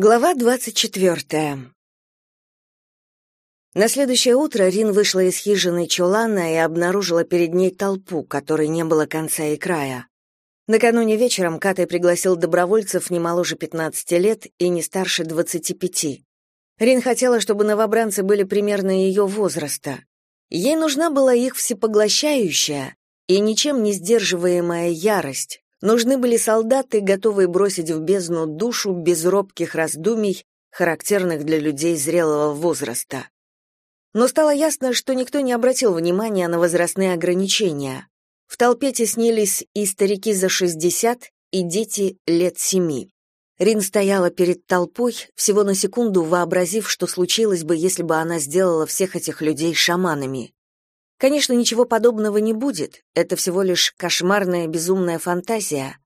Глава двадцать четвертая. На следующее утро Рин вышла из хижины Чулана и обнаружила перед ней толпу, которой не было конца и края. Накануне вечером Катай пригласил добровольцев не моложе 15 лет и не старше 25. Рин хотела, чтобы новобранцы были примерно ее возраста. Ей нужна была их всепоглощающая и ничем не сдерживаемая ярость, Нужны были солдаты, готовые бросить в бездну душу без робких раздумий, характерных для людей зрелого возраста. Но стало ясно, что никто не обратил внимания на возрастные ограничения. В толпе теснились и старики за 60, и дети лет семи. Рин стояла перед толпой, всего на секунду вообразив, что случилось бы, если бы она сделала всех этих людей шаманами. Конечно, ничего подобного не будет, это всего лишь кошмарная безумная фантазия.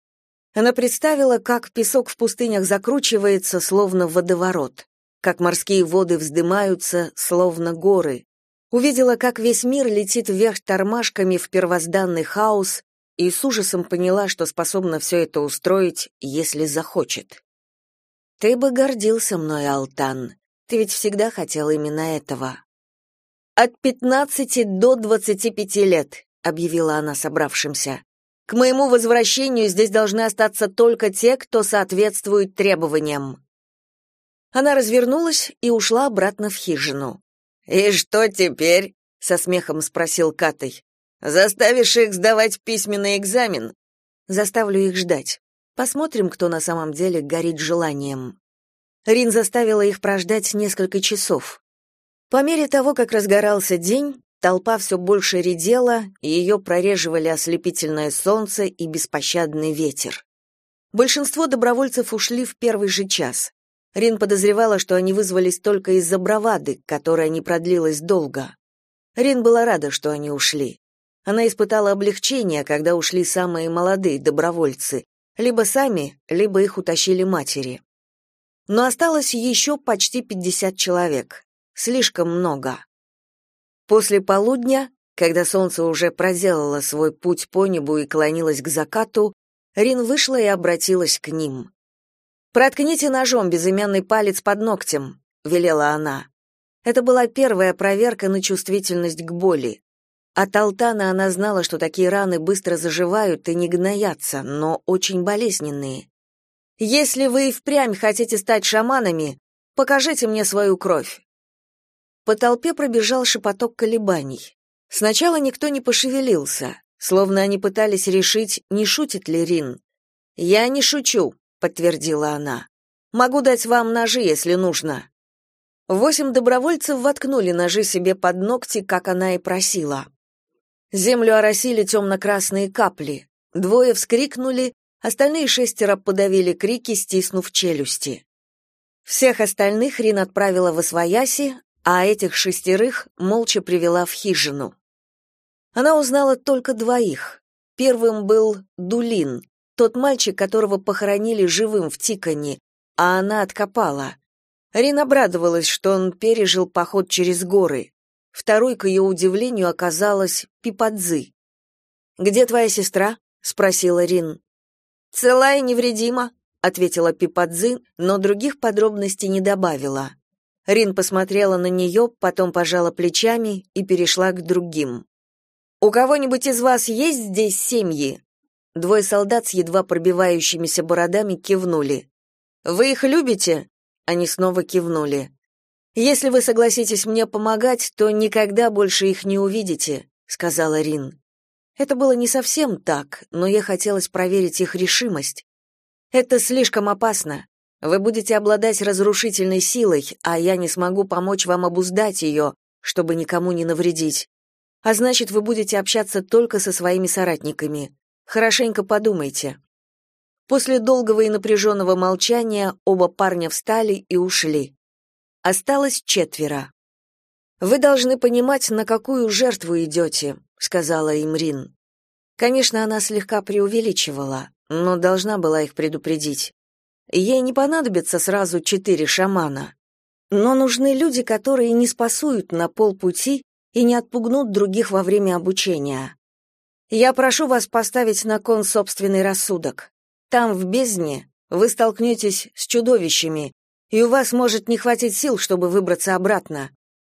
Она представила, как песок в пустынях закручивается, словно водоворот, как морские воды вздымаются, словно горы. Увидела, как весь мир летит вверх тормашками в первозданный хаос, и с ужасом поняла, что способна все это устроить, если захочет. «Ты бы гордился мной, Алтан. Ты ведь всегда хотел именно этого», от пятнадцати до двадцати пяти лет, объявила она собравшимся. К моему возвращению здесь должны остаться только те, кто соответствует требованиям. Она развернулась и ушла обратно в хижину. И что теперь? со смехом спросил Катай. Заставишь их сдавать письменный экзамен? Заставлю их ждать. Посмотрим, кто на самом деле горит желанием. Рин заставила их прождать несколько часов. По мере того, как разгорался день, толпа все больше редела, и ее прореживали ослепительное солнце и беспощадный ветер. Большинство добровольцев ушли в первый же час. Рин подозревала, что они вызвались только из-за бравады, которая не продлилась долго. Рин была рада, что они ушли. Она испытала облегчение, когда ушли самые молодые добровольцы, либо сами, либо их утащили матери. Но осталось еще почти 50 человек. Слишком много. После полудня, когда солнце уже проделало свой путь по небу и клонилось к закату, Рин вышла и обратилась к ним. «Проткните ножом безымянный палец под ногтем», — велела она. Это была первая проверка на чувствительность к боли. От Алтана она знала, что такие раны быстро заживают и не гноятся, но очень болезненные. «Если вы и впрямь хотите стать шаманами, покажите мне свою кровь. По толпе пробежал шепоток колебаний. Сначала никто не пошевелился, словно они пытались решить, не шутит ли Рин. «Я не шучу», — подтвердила она. «Могу дать вам ножи, если нужно». Восемь добровольцев воткнули ножи себе под ногти, как она и просила. Землю оросили темно-красные капли. Двое вскрикнули, остальные шестеро подавили крики, стиснув челюсти. Всех остальных Рин отправила в Освояси, а этих шестерых молча привела в хижину. Она узнала только двоих. Первым был Дулин, тот мальчик, которого похоронили живым в Тикане, а она откопала. Рин обрадовалась, что он пережил поход через горы. Второй, к ее удивлению, оказалась Пипадзы. «Где твоя сестра?» — спросила Рин. «Цела и невредима», — ответила Пипадзы, но других подробностей не добавила. Рин посмотрела на нее, потом пожала плечами и перешла к другим. «У кого-нибудь из вас есть здесь семьи?» Двое солдат с едва пробивающимися бородами кивнули. «Вы их любите?» Они снова кивнули. «Если вы согласитесь мне помогать, то никогда больше их не увидите», — сказала Рин. Это было не совсем так, но ей хотелось проверить их решимость. «Это слишком опасно. Вы будете обладать разрушительной силой, а я не смогу помочь вам обуздать ее, чтобы никому не навредить. А значит, вы будете общаться только со своими соратниками. Хорошенько подумайте. После долгого и напряженного молчания оба парня встали и ушли. Осталось четверо. Вы должны понимать, на какую жертву идете», — сказала им Рин. Конечно, она слегка преувеличивала, но должна была их предупредить. Ей не понадобится сразу четыре шамана. Но нужны люди, которые не спасуют на полпути и не отпугнут других во время обучения. Я прошу вас поставить на кон собственный рассудок. Там, в бездне, вы столкнетесь с чудовищами, и у вас может не хватить сил, чтобы выбраться обратно.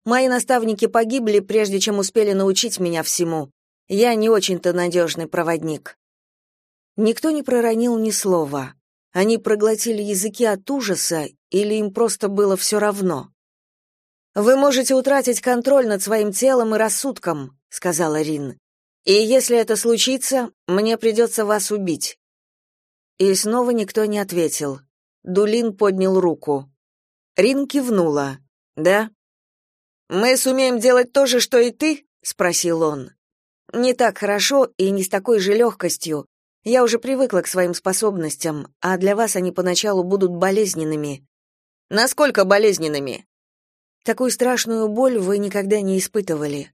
Мои наставники погибли, прежде чем успели научить меня всему. Я не очень-то надежный проводник». Никто не проронил ни слова. Они проглотили языки от ужаса или им просто было все равно? «Вы можете утратить контроль над своим телом и рассудком», — сказала Рин. «И если это случится, мне придется вас убить». И снова никто не ответил. Дулин поднял руку. Рин кивнула. «Да?» «Мы сумеем делать то же, что и ты?» — спросил он. «Не так хорошо и не с такой же легкостью. Я уже привыкла к своим способностям, а для вас они поначалу будут болезненными». «Насколько болезненными?» «Такую страшную боль вы никогда не испытывали».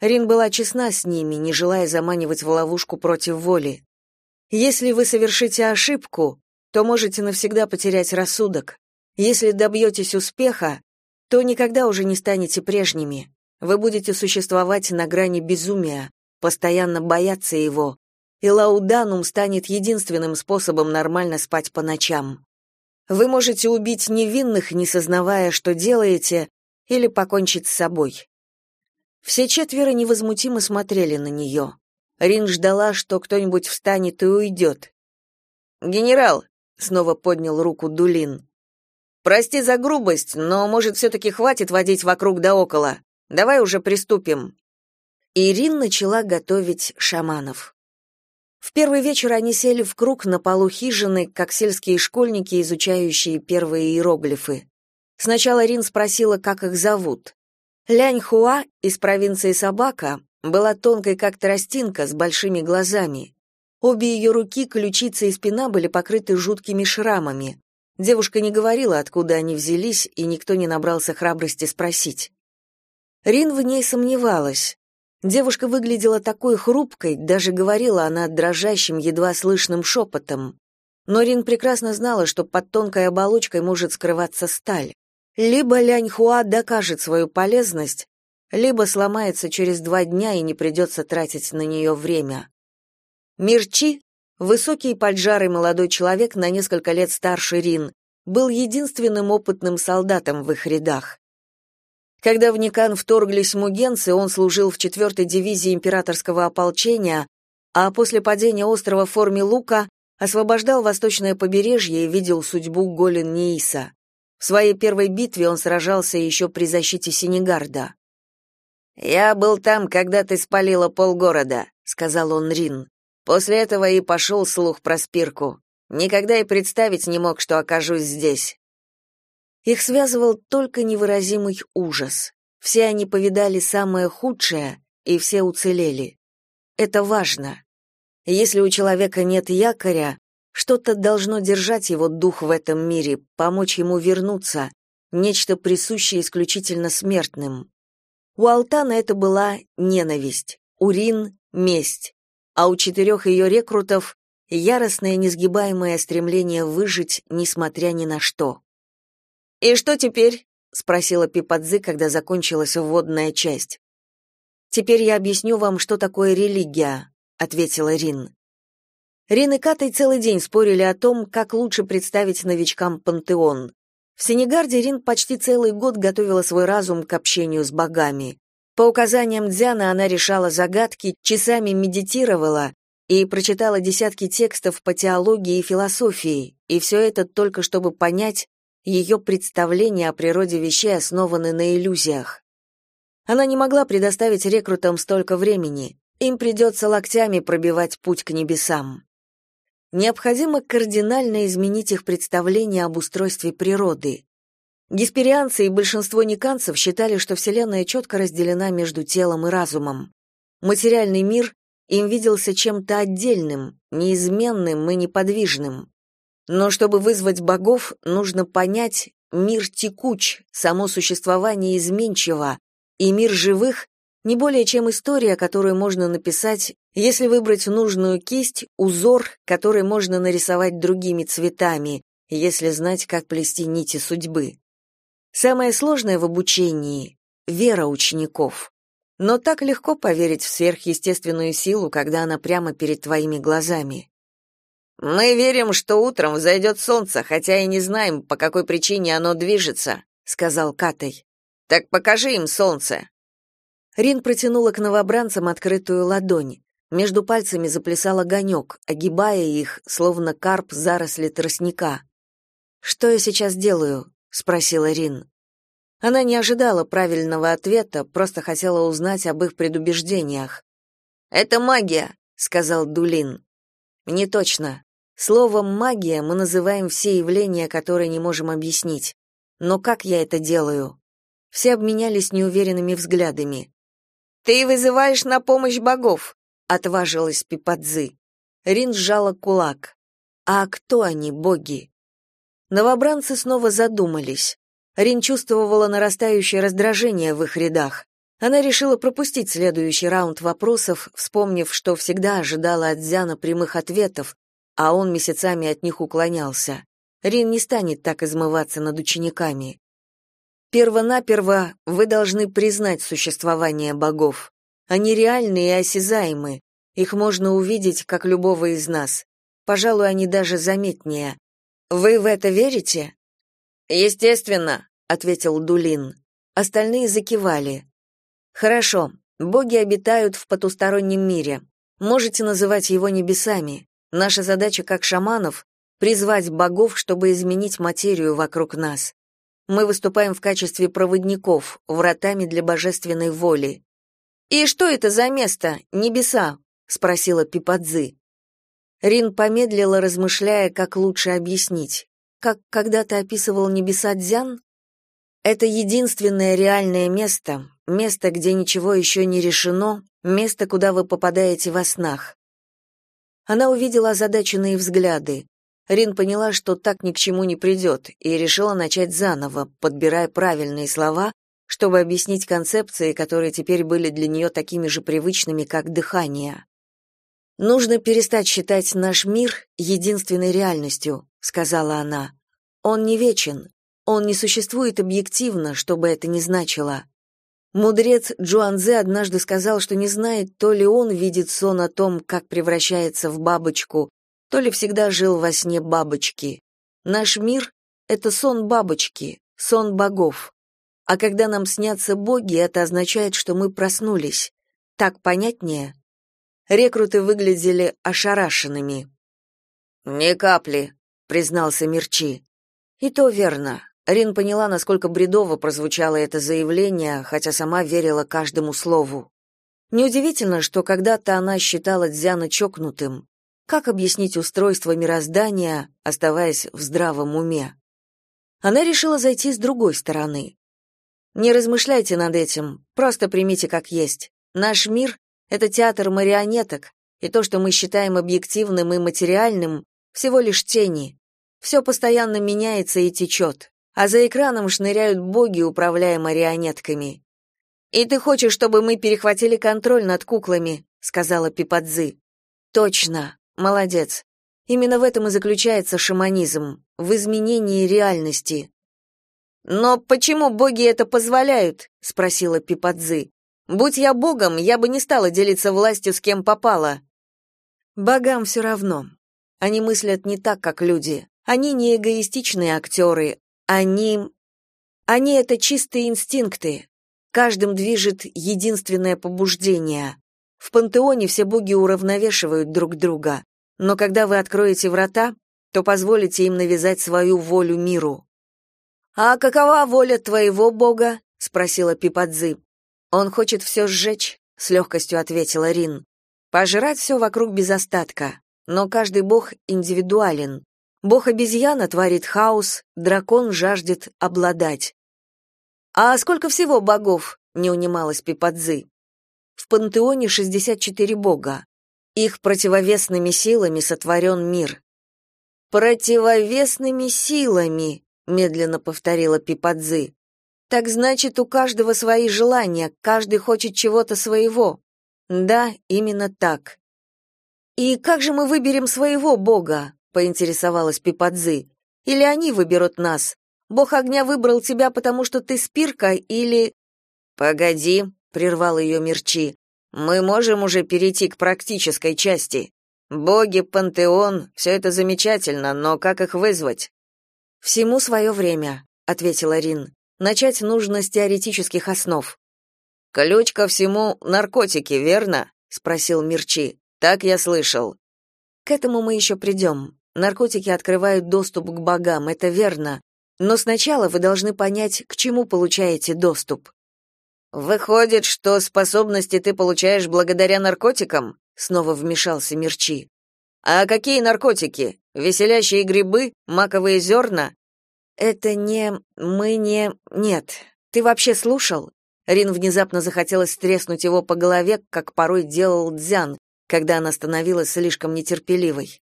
Рин была честна с ними, не желая заманивать в ловушку против воли. «Если вы совершите ошибку, то можете навсегда потерять рассудок. Если добьетесь успеха, то никогда уже не станете прежними. Вы будете существовать на грани безумия, постоянно бояться его, и лауданум станет единственным способом нормально спать по ночам. Вы можете убить невинных, не сознавая, что делаете, или покончить с собой. Все четверо невозмутимо смотрели на нее. Рин ждала, что кто-нибудь встанет и уйдет. «Генерал», — снова поднял руку Дулин, Прости за грубость, но, может, все-таки хватит водить вокруг да около. Давай уже приступим». Ирин начала готовить шаманов. В первый вечер они сели в круг на полу хижины, как сельские школьники, изучающие первые иероглифы. Сначала Рин спросила, как их зовут. Лянь Хуа из провинции Собака была тонкой, как тростинка, с большими глазами. Обе ее руки, ключицы и спина были покрыты жуткими шрамами. Девушка не говорила, откуда они взялись, и никто не набрался храбрости спросить. Рин в ней сомневалась. Девушка выглядела такой хрупкой, даже говорила она дрожащим, едва слышным шепотом. Но Рин прекрасно знала, что под тонкой оболочкой может скрываться сталь. Либо Лянь Хуа докажет свою полезность, либо сломается через два дня и не придется тратить на нее время. Мирчи, Высокий поджарый молодой человек на несколько лет старше Рин был единственным опытным солдатом в их рядах. Когда в Никан вторглись мугенцы, он служил в 4-й дивизии императорского ополчения, а после падения острова в форме лука освобождал восточное побережье и видел судьбу Голен Нииса. В своей первой битве он сражался еще при защите Сенегарда. «Я был там, когда ты спалила полгорода», — сказал он Рин. После этого и пошел слух про спирку. Никогда и представить не мог, что окажусь здесь. Их связывал только невыразимый ужас. Все они повидали самое худшее, и все уцелели. Это важно. Если у человека нет якоря, что-то должно держать его дух в этом мире, помочь ему вернуться, нечто присущее исключительно смертным. У Алтана это была ненависть, у Рин — месть, а у четырех ее рекрутов яростное несгибаемое стремление выжить, несмотря ни на что. «И что теперь?» — спросила Пипадзы, когда закончилась вводная часть. «Теперь я объясню вам, что такое религия», — ответила Рин. Рин и Катай целый день спорили о том, как лучше представить новичкам пантеон. В Сенегарде Рин почти целый год готовила свой разум к общению с богами. По указаниям Дзяна она решала загадки, часами медитировала и прочитала десятки текстов по теологии и философии, и все это только чтобы понять, ее представления о природе вещей основаны на иллюзиях. Она не могла предоставить рекрутам столько времени, им придется локтями пробивать путь к небесам. Необходимо кардинально изменить их представление об устройстве природы. Гесперианцы и большинство никанцев считали, что Вселенная четко разделена между телом и разумом. Материальный мир им виделся чем-то отдельным, неизменным и неподвижным. Но чтобы вызвать богов, нужно понять, мир текуч, само существование изменчиво, и мир живых не более чем история, которую можно написать, если выбрать нужную кисть, узор, который можно нарисовать другими цветами, если знать, как плести нити судьбы. Самое сложное в обучении — вера учеников. Но так легко поверить в сверхъестественную силу, когда она прямо перед твоими глазами. Мы верим, что утром взойдет солнце, хотя и не знаем, по какой причине оно движется, сказал Катай. Так покажи им солнце. Рин протянула к новобранцам открытую ладонь. Между пальцами заплясал огонек, огибая их, словно карп заросли тростника. «Что я сейчас делаю?» — спросила Рин. Она не ожидала правильного ответа, просто хотела узнать об их предубеждениях. «Это магия», — сказал Дулин. «Не точно. Словом «магия» мы называем все явления, которые не можем объяснить. Но как я это делаю?» Все обменялись неуверенными взглядами. «Ты вызываешь на помощь богов», — отважилась Пипадзы. Рин сжала кулак. «А кто они, боги?» Новобранцы снова задумались. Рин чувствовала нарастающее раздражение в их рядах. Она решила пропустить следующий раунд вопросов, вспомнив, что всегда ожидала от Зяна прямых ответов, а он месяцами от них уклонялся. Рин не станет так измываться над учениками. Первонаперво вы должны признать существование богов. Они реальны и осязаемы. Их можно увидеть, как любого из нас. Пожалуй, они даже заметнее. Вы в это верите? Естественно, ответил Дулин. Остальные закивали. Хорошо. Боги обитают в потустороннем мире. Можете называть его небесами. Наша задача как шаманов призвать богов, чтобы изменить материю вокруг нас. Мы выступаем в качестве проводников, вратами для божественной воли. И что это за место? Небеса, спросила Пипадзы. Рин помедлила, размышляя, как лучше объяснить. Как когда-то описывал небеса Дзян? Это единственное реальное место, место, где ничего еще не решено, место, куда вы попадаете во снах. Она увидела озадаченные взгляды. Рин поняла, что так ни к чему не придет, и решила начать заново, подбирая правильные слова, чтобы объяснить концепции, которые теперь были для нее такими же привычными, как дыхание. «Нужно перестать считать наш мир единственной реальностью», — сказала она. «Он не вечен, он не существует объективно, что бы это ни значило. Мудрец Джуанзе однажды сказал, что не знает, то ли он видит сон о том, как превращается в бабочку, то ли всегда жил во сне бабочки. Наш мир — это сон бабочки, сон богов. А когда нам снятся боги, это означает, что мы проснулись. Так понятнее? Рекруты выглядели ошарашенными. «Ни капли», — признался Мирчи. «И то верно. Рин поняла, насколько бредово прозвучало это заявление, хотя сама верила каждому слову. Неудивительно, что когда-то она считала Дзяна чокнутым. Как объяснить устройство мироздания, оставаясь в здравом уме? Она решила зайти с другой стороны. Не размышляйте над этим, просто примите как есть. Наш мир — это театр марионеток, и то, что мы считаем объективным и материальным, всего лишь тени. Все постоянно меняется и течет а за экраном шныряют боги, управляя марионетками. «И ты хочешь, чтобы мы перехватили контроль над куклами?» — сказала Пипадзы. «Точно. Молодец. Именно в этом и заключается шаманизм, в изменении реальности». «Но почему боги это позволяют?» — спросила Пипадзы. «Будь я богом, я бы не стала делиться властью с кем попало». «Богам все равно. Они мыслят не так, как люди. Они не эгоистичные актеры, они... Они — это чистые инстинкты. Каждым движет единственное побуждение. В пантеоне все боги уравновешивают друг друга. Но когда вы откроете врата, то позволите им навязать свою волю миру. «А какова воля твоего бога?» — спросила Пипадзы. «Он хочет все сжечь», — с легкостью ответила Рин. «Пожрать все вокруг без остатка. Но каждый бог индивидуален. Бог-обезьяна творит хаос, дракон жаждет обладать. «А сколько всего богов?» — не унималась Пипадзы. В пантеоне 64 бога. Их противовесными силами сотворен мир. «Противовесными силами», — медленно повторила Пипадзы. «Так значит, у каждого свои желания, каждый хочет чего-то своего». «Да, именно так». «И как же мы выберем своего бога?» Поинтересовалась Пипадзы. Или они выберут нас? Бог огня выбрал тебя, потому что ты спирка, или Погоди, прервал ее Мирчи. Мы можем уже перейти к практической части. Боги, пантеон — все это замечательно, но как их вызвать? Всему свое время, ответила Рин. Начать нужно с теоретических основ. Ключ ко всему наркотики, верно? спросил Мирчи. Так я слышал. К этому мы еще придем. Наркотики открывают доступ к богам, это верно. Но сначала вы должны понять, к чему получаете доступ. Выходит, что способности ты получаешь благодаря наркотикам? Снова вмешался Мирчи. А какие наркотики? Веселящие грибы, маковые зерна?» Это не мы не нет. Ты вообще слушал? Рин внезапно захотелось треснуть его по голове, как порой делал Дзян, когда она становилась слишком нетерпеливой.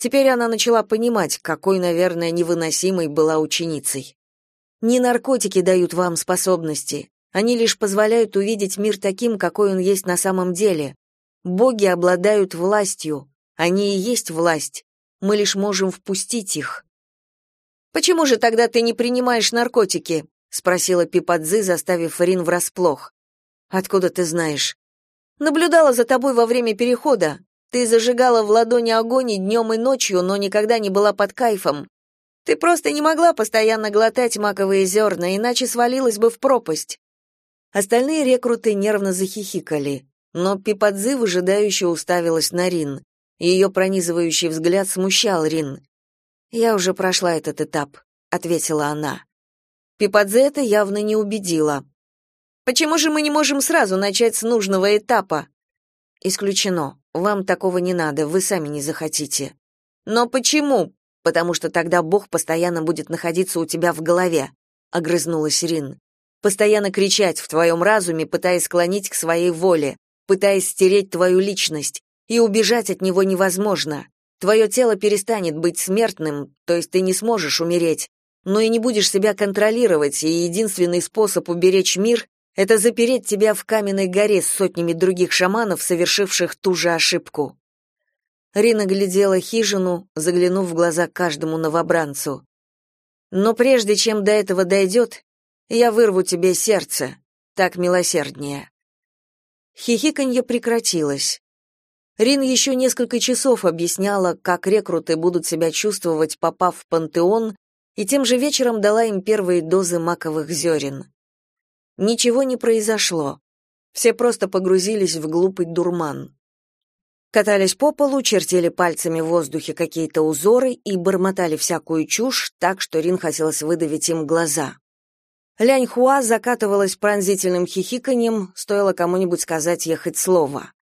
Теперь она начала понимать, какой, наверное, невыносимой была ученицей. Не наркотики дают вам способности, они лишь позволяют увидеть мир таким, какой он есть на самом деле. Боги обладают властью, они и есть власть. Мы лишь можем впустить их. Почему же тогда ты не принимаешь наркотики? спросила Пипадзы, заставив Рин врасплох. Откуда ты знаешь? Наблюдала за тобой во время перехода. Ты зажигала в ладони огонь и днем, и ночью, но никогда не была под кайфом. Ты просто не могла постоянно глотать маковые зерна, иначе свалилась бы в пропасть. Остальные рекруты нервно захихикали но Пипадзы выжидающе уставилась на Рин. Ее пронизывающий взгляд смущал Рин. «Я уже прошла этот этап», — ответила она. Пипадзе это явно не убедила. «Почему же мы не можем сразу начать с нужного этапа?» «Исключено. Вам такого не надо, вы сами не захотите». «Но почему?» «Потому что тогда Бог постоянно будет находиться у тебя в голове», — огрызнулась Рин. «Постоянно кричать в твоем разуме, пытаясь склонить к своей воле, пытаясь стереть твою личность, и убежать от него невозможно. Твое тело перестанет быть смертным, то есть ты не сможешь умереть, но и не будешь себя контролировать, и единственный способ уберечь мир — это запереть тебя в каменной горе с сотнями других шаманов, совершивших ту же ошибку. Рина глядела хижину, заглянув в глаза каждому новобранцу. «Но прежде чем до этого дойдет, я вырву тебе сердце, так милосерднее». Хихиканье прекратилось. Рин еще несколько часов объясняла, как рекруты будут себя чувствовать, попав в пантеон, и тем же вечером дала им первые дозы маковых зерен. Ничего не произошло. Все просто погрузились в глупый дурман. Катались по полу, чертили пальцами в воздухе какие-то узоры и бормотали всякую чушь, так что Рин хотелось выдавить им глаза. Лянь Хуа закатывалась пронзительным хихиканьем, стоило кому-нибудь сказать ей хоть слово.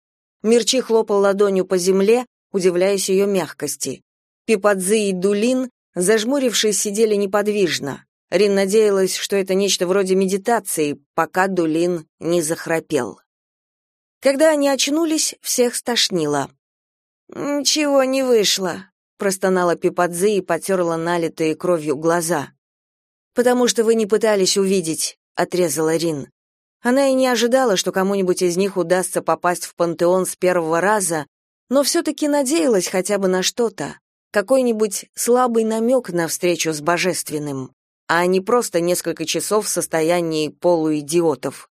Мирчи хлопал ладонью по земле, удивляясь ее мягкости. Пипадзы и Дулин, зажмурившись, сидели неподвижно. Рин надеялась, что это нечто вроде медитации, пока Дулин не захрапел. Когда они очнулись, всех стошнило. «Ничего не вышло», — простонала Пипадзы и потерла налитые кровью глаза. «Потому что вы не пытались увидеть», — отрезала Рин. Она и не ожидала, что кому-нибудь из них удастся попасть в пантеон с первого раза, но все-таки надеялась хотя бы на что-то, какой-нибудь слабый намек на встречу с божественным, а не просто несколько часов в состоянии полуидиотов.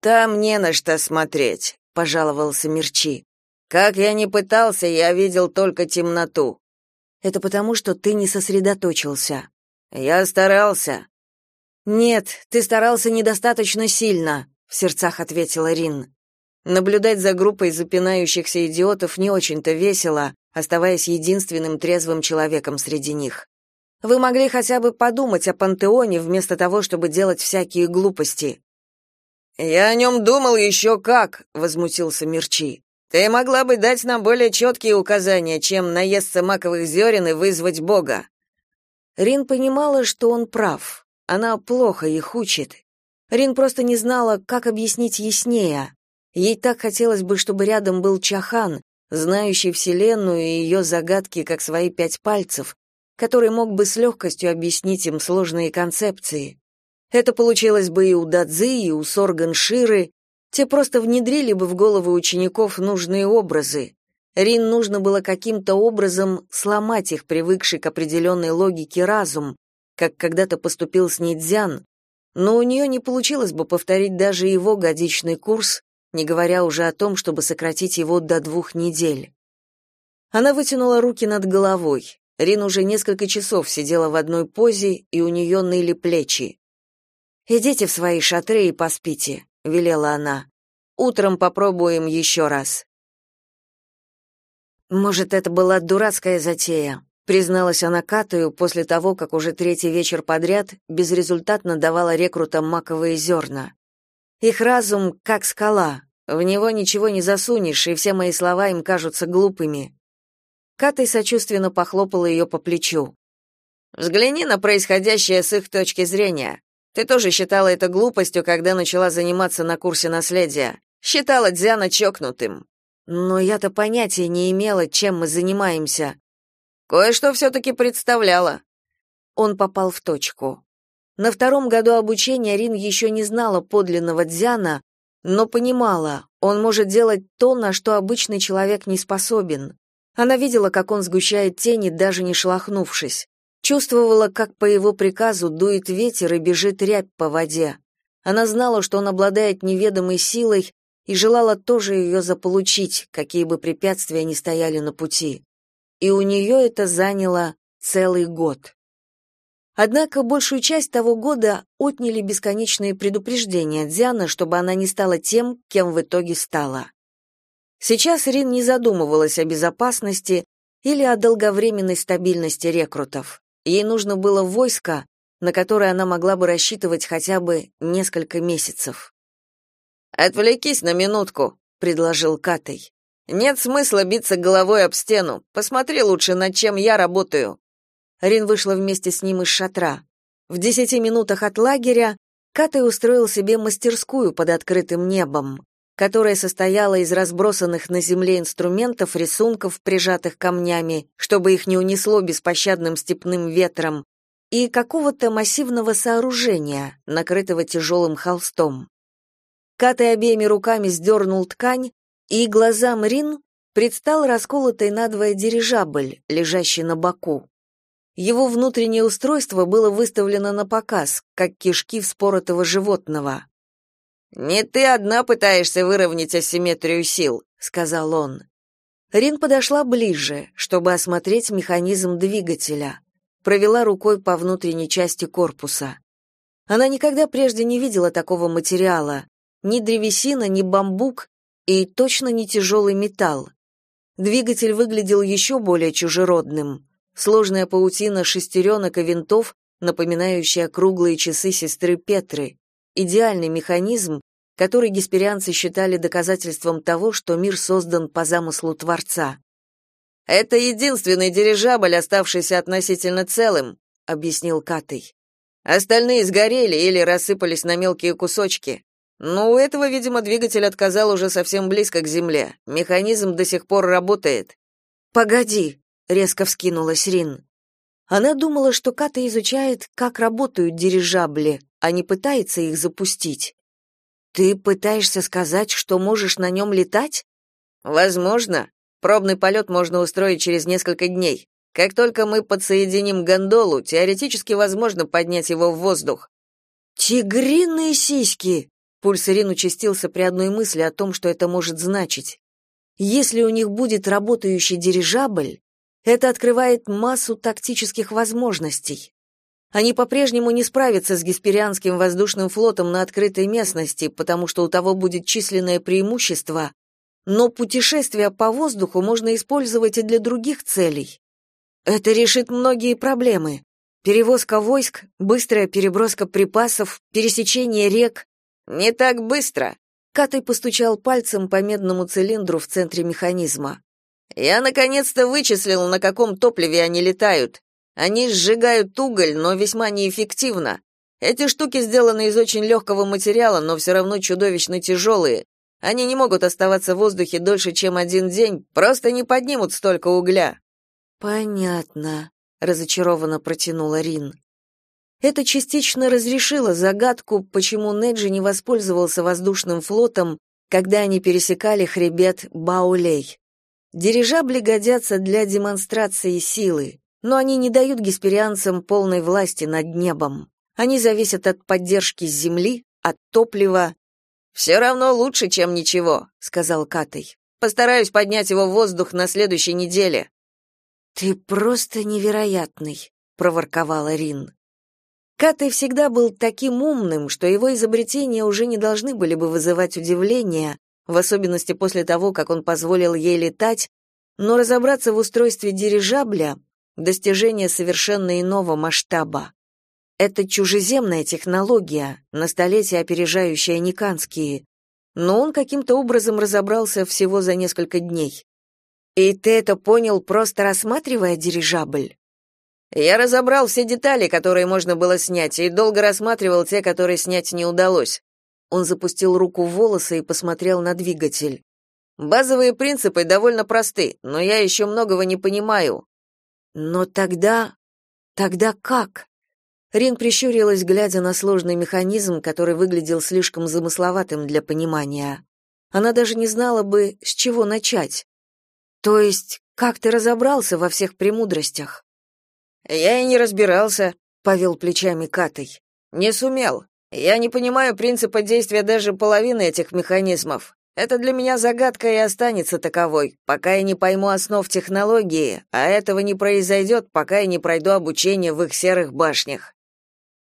«Там не на что смотреть», — пожаловался Мирчи. «Как я не пытался, я видел только темноту». «Это потому, что ты не сосредоточился», я старался. Нет, ты старался недостаточно сильно, в сердцах ответила Рин. Наблюдать за группой запинающихся идиотов не очень-то весело, оставаясь единственным трезвым человеком среди них. Вы могли хотя бы подумать о пантеоне вместо того, чтобы делать всякие глупости. Я о нем думал еще как, возмутился Мирчи. Ты могла бы дать нам более четкие указания, чем наесться маковых зерен и вызвать Бога. Рин понимала, что он прав. Она плохо их учит. Рин просто не знала, как объяснить яснее. Ей так хотелось бы, чтобы рядом был Чахан, знающий Вселенную и ее загадки как свои пять пальцев, который мог бы с легкостью объяснить им сложные концепции. Это получилось бы и у Дадзи, и у Сорган Ширы. Те просто внедрили бы в головы учеников нужные образы. Рин нужно было каким-то образом сломать их привыкший к определенной логике разум, как когда-то поступил с Нидзян, но у нее не получилось бы повторить даже его годичный курс, не говоря уже о том, чтобы сократить его до двух недель. Она вытянула руки над головой. Рин уже несколько часов сидела в одной позе, и у нее ныли плечи. «Идите в свои шатры и поспите», — велела она. «Утром попробуем еще раз». Может, это была дурацкая затея, призналась она Катаю после того, как уже третий вечер подряд безрезультатно давала рекрутам маковые зерна. Их разум как скала, в него ничего не засунешь, и все мои слова им кажутся глупыми. Катай сочувственно похлопала ее по плечу. Взгляни на происходящее с их точки зрения. Ты тоже считала это глупостью, когда начала заниматься на курсе наследия. Считала Дзяна чокнутым. Но я-то понятия не имела, чем мы занимаемся. Кое-что все-таки представляла. Он попал в точку. На втором году обучения Рин еще не знала подлинного Дзяна, но понимала, он может делать то, на что обычный человек не способен. Она видела, как он сгущает тени, даже не шелохнувшись. Чувствовала, как по его приказу дует ветер и бежит рябь по воде. Она знала, что он обладает неведомой силой, и желала тоже ее заполучить, какие бы препятствия ни стояли на пути. И у нее это заняло целый год. Однако большую часть того года отняли бесконечные предупреждения Дзяна, чтобы она не стала тем, кем в итоге стала. Сейчас Рин не задумывалась о безопасности или о долговременной стабильности рекрутов. Ей нужно было войско, на которое она могла бы рассчитывать хотя бы несколько месяцев. «Отвлекись на минутку», — предложил Катей. «Нет смысла биться головой об стену. Посмотри лучше, над чем я работаю». Рин вышла вместе с ним из шатра. В десяти минутах от лагеря Катей устроил себе мастерскую под открытым небом, которая состояла из разбросанных на земле инструментов, рисунков, прижатых камнями, чтобы их не унесло беспощадным степным ветром, и какого-то массивного сооружения, накрытого тяжелым холстом. Катай обеими руками сдернул ткань, и глазам Рин предстал расколотый надвое дирижабль, лежащий на боку. Его внутреннее устройство было выставлено на показ, как кишки вспоротого животного. «Не ты одна пытаешься выровнять асимметрию сил», — сказал он. Рин подошла ближе, чтобы осмотреть механизм двигателя. Провела рукой по внутренней части корпуса. Она никогда прежде не видела такого материала, ни древесина, ни бамбук и точно не тяжелый металл. Двигатель выглядел еще более чужеродным. Сложная паутина шестеренок и винтов, напоминающая круглые часы сестры Петры. Идеальный механизм, который гесперианцы считали доказательством того, что мир создан по замыслу Творца. «Это единственный дирижабль, оставшийся относительно целым», — объяснил Катей. «Остальные сгорели или рассыпались на мелкие кусочки. Но у этого, видимо, двигатель отказал уже совсем близко к земле. Механизм до сих пор работает. Погоди, резко вскинулась Рин. Она думала, что Ката изучает, как работают дирижабли, а не пытается их запустить. Ты пытаешься сказать, что можешь на нем летать? Возможно. Пробный полет можно устроить через несколько дней. Как только мы подсоединим гондолу, теоретически возможно поднять его в воздух. Тигриные сиськи, Пульс Ирин участился при одной мысли о том, что это может значить. Если у них будет работающий дирижабль, это открывает массу тактических возможностей. Они по-прежнему не справятся с Гесперианским воздушным флотом на открытой местности, потому что у того будет численное преимущество, но путешествия по воздуху можно использовать и для других целей. Это решит многие проблемы. Перевозка войск, быстрая переброска припасов, пересечение рек, не так быстро. Катай постучал пальцем по медному цилиндру в центре механизма. Я наконец-то вычислил, на каком топливе они летают. Они сжигают уголь, но весьма неэффективно. Эти штуки сделаны из очень легкого материала, но все равно чудовищно тяжелые. Они не могут оставаться в воздухе дольше, чем один день, просто не поднимут столько угля. Понятно, разочарованно протянула Рин. Это частично разрешило загадку, почему Неджи не воспользовался воздушным флотом, когда они пересекали хребет Баулей. Дирижабли годятся для демонстрации силы, но они не дают гесперианцам полной власти над небом. Они зависят от поддержки с земли, от топлива. «Все равно лучше, чем ничего», — сказал Катей. Постараюсь поднять его в воздух на следующей неделе. Ты просто невероятный, проворковала Рин. Катай всегда был таким умным, что его изобретения уже не должны были бы вызывать удивления, в особенности после того, как он позволил ей летать, но разобраться в устройстве дирижабля — достижение совершенно иного масштаба. Это чужеземная технология, на столетия опережающая никанские, но он каким-то образом разобрался всего за несколько дней. И ты это понял, просто рассматривая дирижабль? Я разобрал все детали, которые можно было снять, и долго рассматривал те, которые снять не удалось. Он запустил руку в волосы и посмотрел на двигатель. Базовые принципы довольно просты, но я еще многого не понимаю. Но тогда... Тогда как? Рин прищурилась, глядя на сложный механизм, который выглядел слишком замысловатым для понимания. Она даже не знала бы, с чего начать. То есть, как ты разобрался во всех премудростях? Я и не разбирался, повел плечами Катай. Не сумел. Я не понимаю принципа действия даже половины этих механизмов. Это для меня загадка и останется таковой, пока я не пойму основ технологии, а этого не произойдет, пока я не пройду обучение в их серых башнях.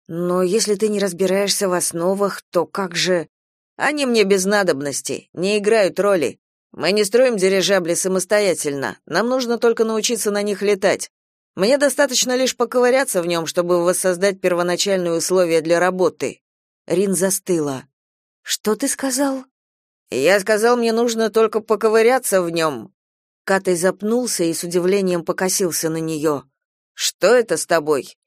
Но если ты не разбираешься в основах, то как же они мне без надобности, не играют роли. Мы не строим дирижабли самостоятельно. Нам нужно только научиться на них летать. Мне достаточно лишь поковыряться в нем, чтобы воссоздать первоначальные условия для работы. Рин застыла. Что ты сказал? Я сказал, мне нужно только поковыряться в нем». Катай запнулся и с удивлением покосился на нее. Что это с тобой?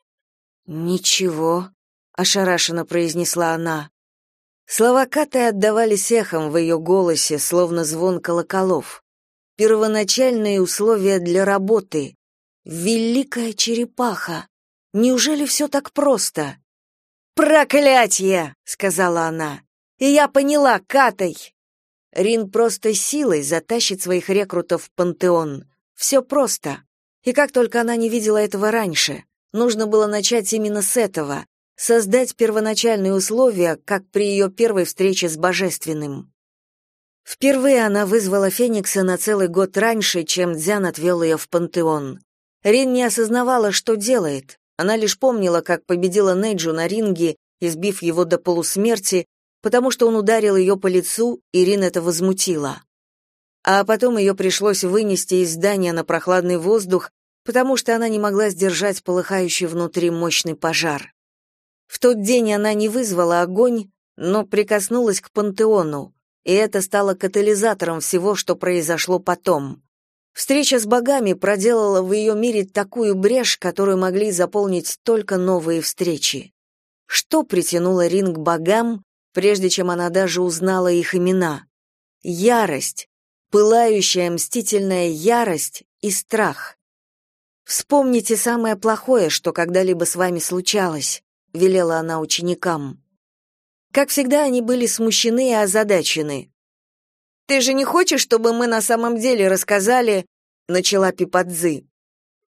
Ничего, ошарашенно произнесла она. Слова Катай отдавались эхом в ее голосе, словно звон колоколов. Первоначальные условия для работы, Великая черепаха! Неужели все так просто? «Проклятье!» — сказала она. «И я поняла, Катай!» Рин просто силой затащит своих рекрутов в пантеон. Все просто. И как только она не видела этого раньше, нужно было начать именно с этого, создать первоначальные условия, как при ее первой встрече с Божественным. Впервые она вызвала Феникса на целый год раньше, чем Дзян отвел ее в пантеон. Рин не осознавала, что делает. Она лишь помнила, как победила Нейджу на ринге, избив его до полусмерти, потому что он ударил ее по лицу, и Рин это возмутила. А потом ее пришлось вынести из здания на прохладный воздух, потому что она не могла сдержать полыхающий внутри мощный пожар. В тот день она не вызвала огонь, но прикоснулась к пантеону, и это стало катализатором всего, что произошло потом. Встреча с богами проделала в ее мире такую брешь, которую могли заполнить только новые встречи. Что притянуло Рин к богам, прежде чем она даже узнала их имена? Ярость, пылающая мстительная ярость и страх. Вспомните самое плохое, что когда-либо с вами случалось, велела она ученикам. Как всегда, они были смущены и озадачены. Ты же не хочешь, чтобы мы на самом деле рассказали, начала Пипадзы.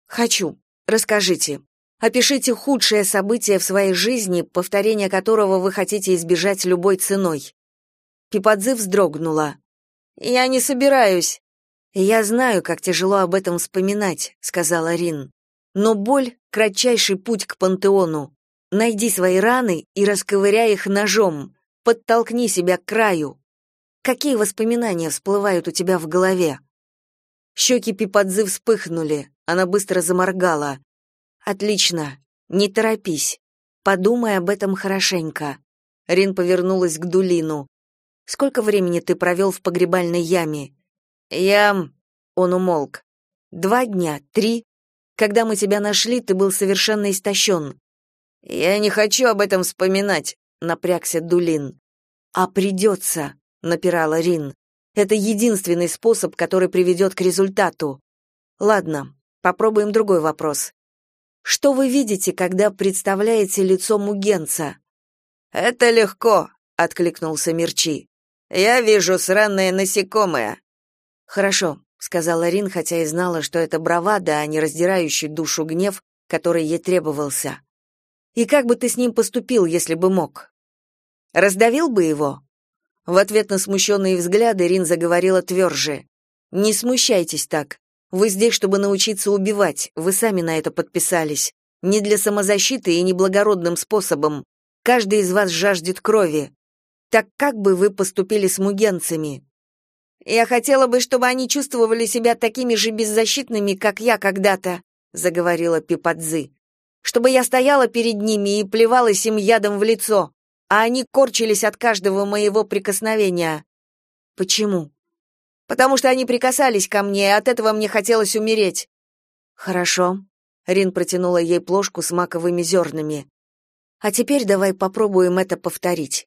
Хочу. Расскажите. Опишите худшее событие в своей жизни, повторение которого вы хотите избежать любой ценой. Пипадзы вздрогнула. Я не собираюсь. Я знаю, как тяжело об этом вспоминать, сказала Рин. Но боль кратчайший путь к пантеону. Найди свои раны и расковыряй их ножом. Подтолкни себя к краю. Какие воспоминания всплывают у тебя в голове? Щеки Пипадзы вспыхнули, она быстро заморгала. Отлично. Не торопись. Подумай об этом хорошенько. Рин повернулась к Дулину. Сколько времени ты провел в погребальной яме? Я Он умолк. Два дня, три. Когда мы тебя нашли, ты был совершенно истощен». Я не хочу об этом вспоминать, напрягся Дулин. А придется напирала Рин. Это единственный способ, который приведет к результату. Ладно, попробуем другой вопрос. Что вы видите, когда представляете лицо Мугенца? Это легко, откликнулся Мирчи. Я вижу сраное насекомое. Хорошо, сказала Рин, хотя и знала, что это бравада, а не раздирающий душу гнев, который ей требовался. И как бы ты с ним поступил, если бы мог? Раздавил бы его? В ответ на смущенные взгляды Рин заговорила тверже. Не смущайтесь так. Вы здесь, чтобы научиться убивать, вы сами на это подписались. Не для самозащиты и не благородным способом. Каждый из вас жаждет крови. Так как бы вы поступили с мугенцами? Я хотела бы, чтобы они чувствовали себя такими же беззащитными, как я когда-то, заговорила Пипадзы. Чтобы я стояла перед ними и плевалась им ядом в лицо, а они корчились от каждого моего прикосновения. Почему? Потому что они прикасались ко мне, и от этого мне хотелось умереть. Хорошо. Рин протянула ей плошку с маковыми зернами. А теперь давай попробуем это повторить.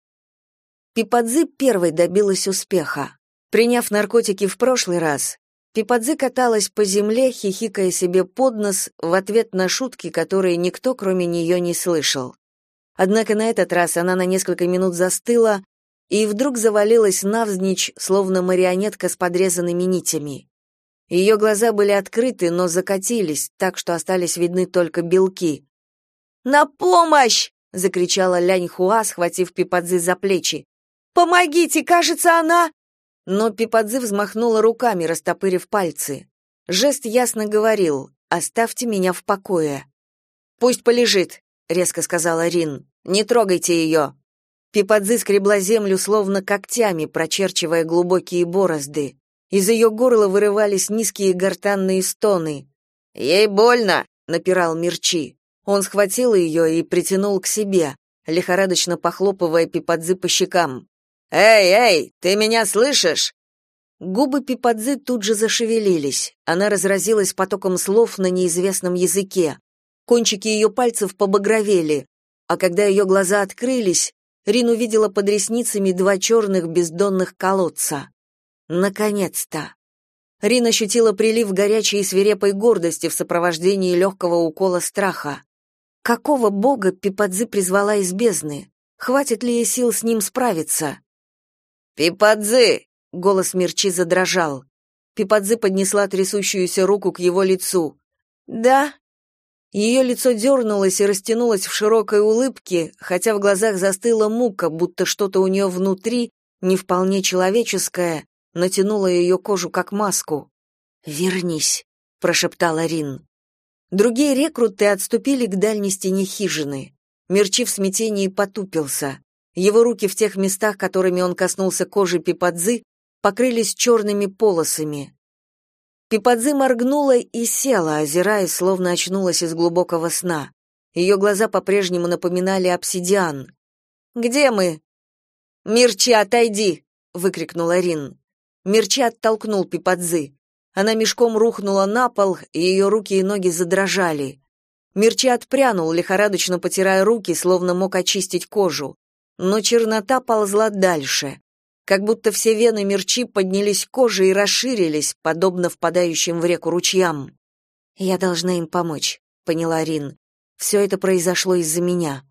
Пипадзы первой добилась успеха. Приняв наркотики в прошлый раз, Пипадзы каталась по земле, хихикая себе под нос в ответ на шутки, которые никто, кроме нее, не слышал. Однако на этот раз она на несколько минут застыла и вдруг завалилась навзничь, словно марионетка с подрезанными нитями. Ее глаза были открыты, но закатились, так что остались видны только белки. «На помощь!» — закричала Лянь Хуа, схватив Пипадзы за плечи. «Помогите, кажется, она...» Но Пипадзе взмахнула руками, растопырив пальцы. Жест ясно говорил «Оставьте меня в покое». «Пусть полежит», — резко сказала Рин. «Не трогайте ее». Пипадзе скребла землю словно когтями, прочерчивая глубокие борозды. Из ее горла вырывались низкие гортанные стоны. «Ей больно!» — напирал Мирчи. Он схватил ее и притянул к себе, лихорадочно похлопывая Пипадзе по щекам. «Эй, эй, ты меня слышишь?» Губы Пипадзы тут же зашевелились. Она разразилась потоком слов на неизвестном языке. Кончики ее пальцев побагровели, а когда ее глаза открылись, Рин увидела под ресницами два черных бездонных колодца. Наконец-то! Рин ощутила прилив горячей и свирепой гордости в сопровождении легкого укола страха. Какого бога Пипадзы призвала из бездны? Хватит ли ей сил с ним справиться? «Пипадзы!» — голос Мирчи задрожал. Пипадзы поднесла трясущуюся руку к его лицу. «Да?» Ее лицо дернулось и растянулось в широкой улыбке, хотя в глазах застыла мука, будто что-то у нее внутри, не вполне человеческое, натянуло ее кожу как маску. «Вернись», — прошептала Рин. Другие рекруты отступили к дальней стене хижины. Мирчи в смятении потупился. Его руки в тех местах, которыми он коснулся кожи Пипадзы, покрылись черными полосами. Пипадзы моргнула и села, озираясь, словно очнулась из глубокого сна. Ее глаза по-прежнему напоминали обсидиан. «Где мы?» «Мирчи, отойди!» — выкрикнула Рин. Мирчи оттолкнул Пипадзы. Она мешком рухнула на пол, и ее руки и ноги задрожали. Мирчи отпрянул, лихорадочно потирая руки, словно мог очистить кожу но чернота ползла дальше, как будто все вены мерчи поднялись к коже и расширились, подобно впадающим в реку ручьям. «Я должна им помочь», — поняла Рин. «Все это произошло из-за меня».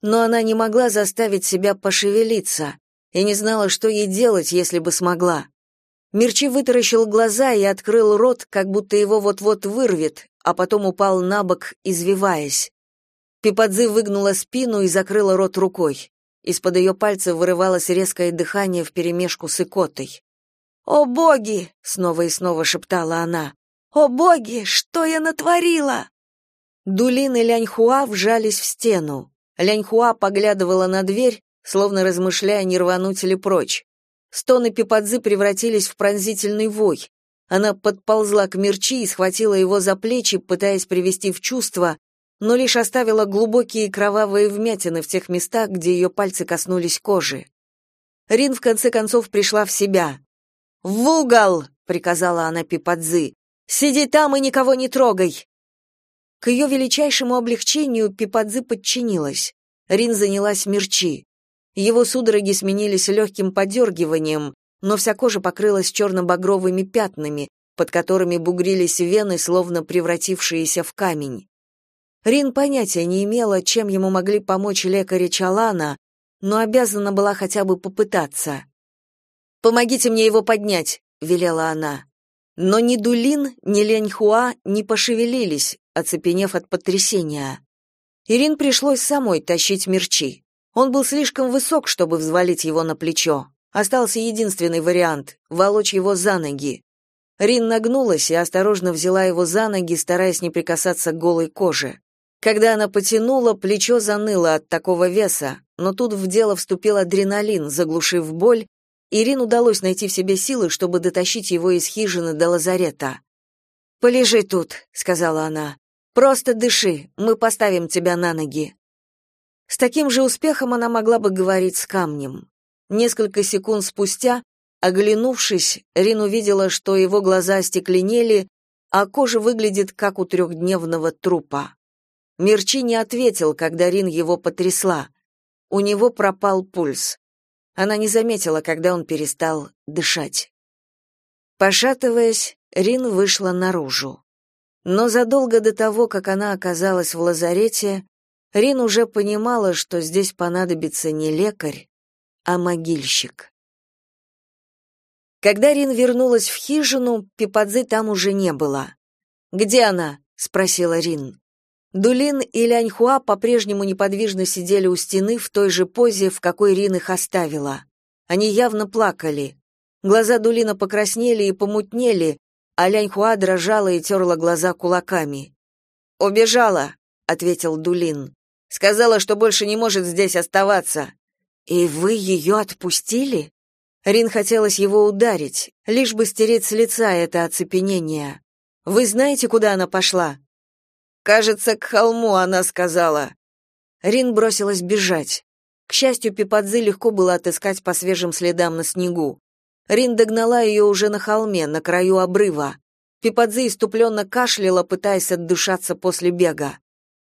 Но она не могла заставить себя пошевелиться и не знала, что ей делать, если бы смогла. Мирчи вытаращил глаза и открыл рот, как будто его вот-вот вырвет, а потом упал на бок, извиваясь. Пипадзы выгнула спину и закрыла рот рукой. Из-под ее пальцев вырывалось резкое дыхание вперемешку с икотой. «О боги!» — снова и снова шептала она. «О боги! Что я натворила?» Дулин и Ляньхуа вжались в стену. Ляньхуа поглядывала на дверь, словно размышляя, не рвануть ли прочь. Стоны Пипадзы превратились в пронзительный вой. Она подползла к Мерчи и схватила его за плечи, пытаясь привести в чувство, но лишь оставила глубокие кровавые вмятины в тех местах, где ее пальцы коснулись кожи. Рин в конце концов пришла в себя. «В угол!» — приказала она Пипадзы. «Сиди там и никого не трогай!» К ее величайшему облегчению Пипадзы подчинилась. Рин занялась мерчи. Его судороги сменились легким подергиванием, но вся кожа покрылась черно-багровыми пятнами, под которыми бугрились вены, словно превратившиеся в камень. Рин понятия не имела, чем ему могли помочь лекари Чалана, но обязана была хотя бы попытаться. «Помогите мне его поднять», — велела она. Но ни Дулин, ни Леньхуа не пошевелились, оцепенев от потрясения. Ирин пришлось самой тащить Мерчи. Он был слишком высок, чтобы взвалить его на плечо. Остался единственный вариант — волочь его за ноги. Рин нагнулась и осторожно взяла его за ноги, стараясь не прикасаться к голой коже. Когда она потянула, плечо заныло от такого веса, но тут в дело вступил адреналин, заглушив боль, и Рин удалось найти в себе силы, чтобы дотащить его из хижины до лазарета. «Полежи тут», — сказала она. «Просто дыши, мы поставим тебя на ноги». С таким же успехом она могла бы говорить с камнем. Несколько секунд спустя Оглянувшись, Рин увидела, что его глаза остекленели, а кожа выглядит как у трехдневного трупа. Мирчи не ответил, когда Рин его потрясла. У него пропал пульс. Она не заметила, когда он перестал дышать. Пошатываясь, Рин вышла наружу. Но задолго до того, как она оказалась в лазарете, Рин уже понимала, что здесь понадобится не лекарь, а могильщик. Когда Рин вернулась в хижину, Пипадзы там уже не было. «Где она?» — спросила Рин. Дулин и Ляньхуа по-прежнему неподвижно сидели у стены в той же позе, в какой Рин их оставила. Они явно плакали. Глаза Дулина покраснели и помутнели, а Ляньхуа дрожала и терла глаза кулаками. «Убежала», — ответил Дулин. «Сказала, что больше не может здесь оставаться». «И вы ее отпустили?» Рин хотелось его ударить, лишь бы стереть с лица это оцепенение. Вы знаете, куда она пошла? Кажется, к холму, она сказала. Рин бросилась бежать. К счастью, Пипадзе легко было отыскать по свежим следам на снегу. Рин догнала ее уже на холме, на краю обрыва. Пипадзе иступленно кашляла, пытаясь отдышаться после бега.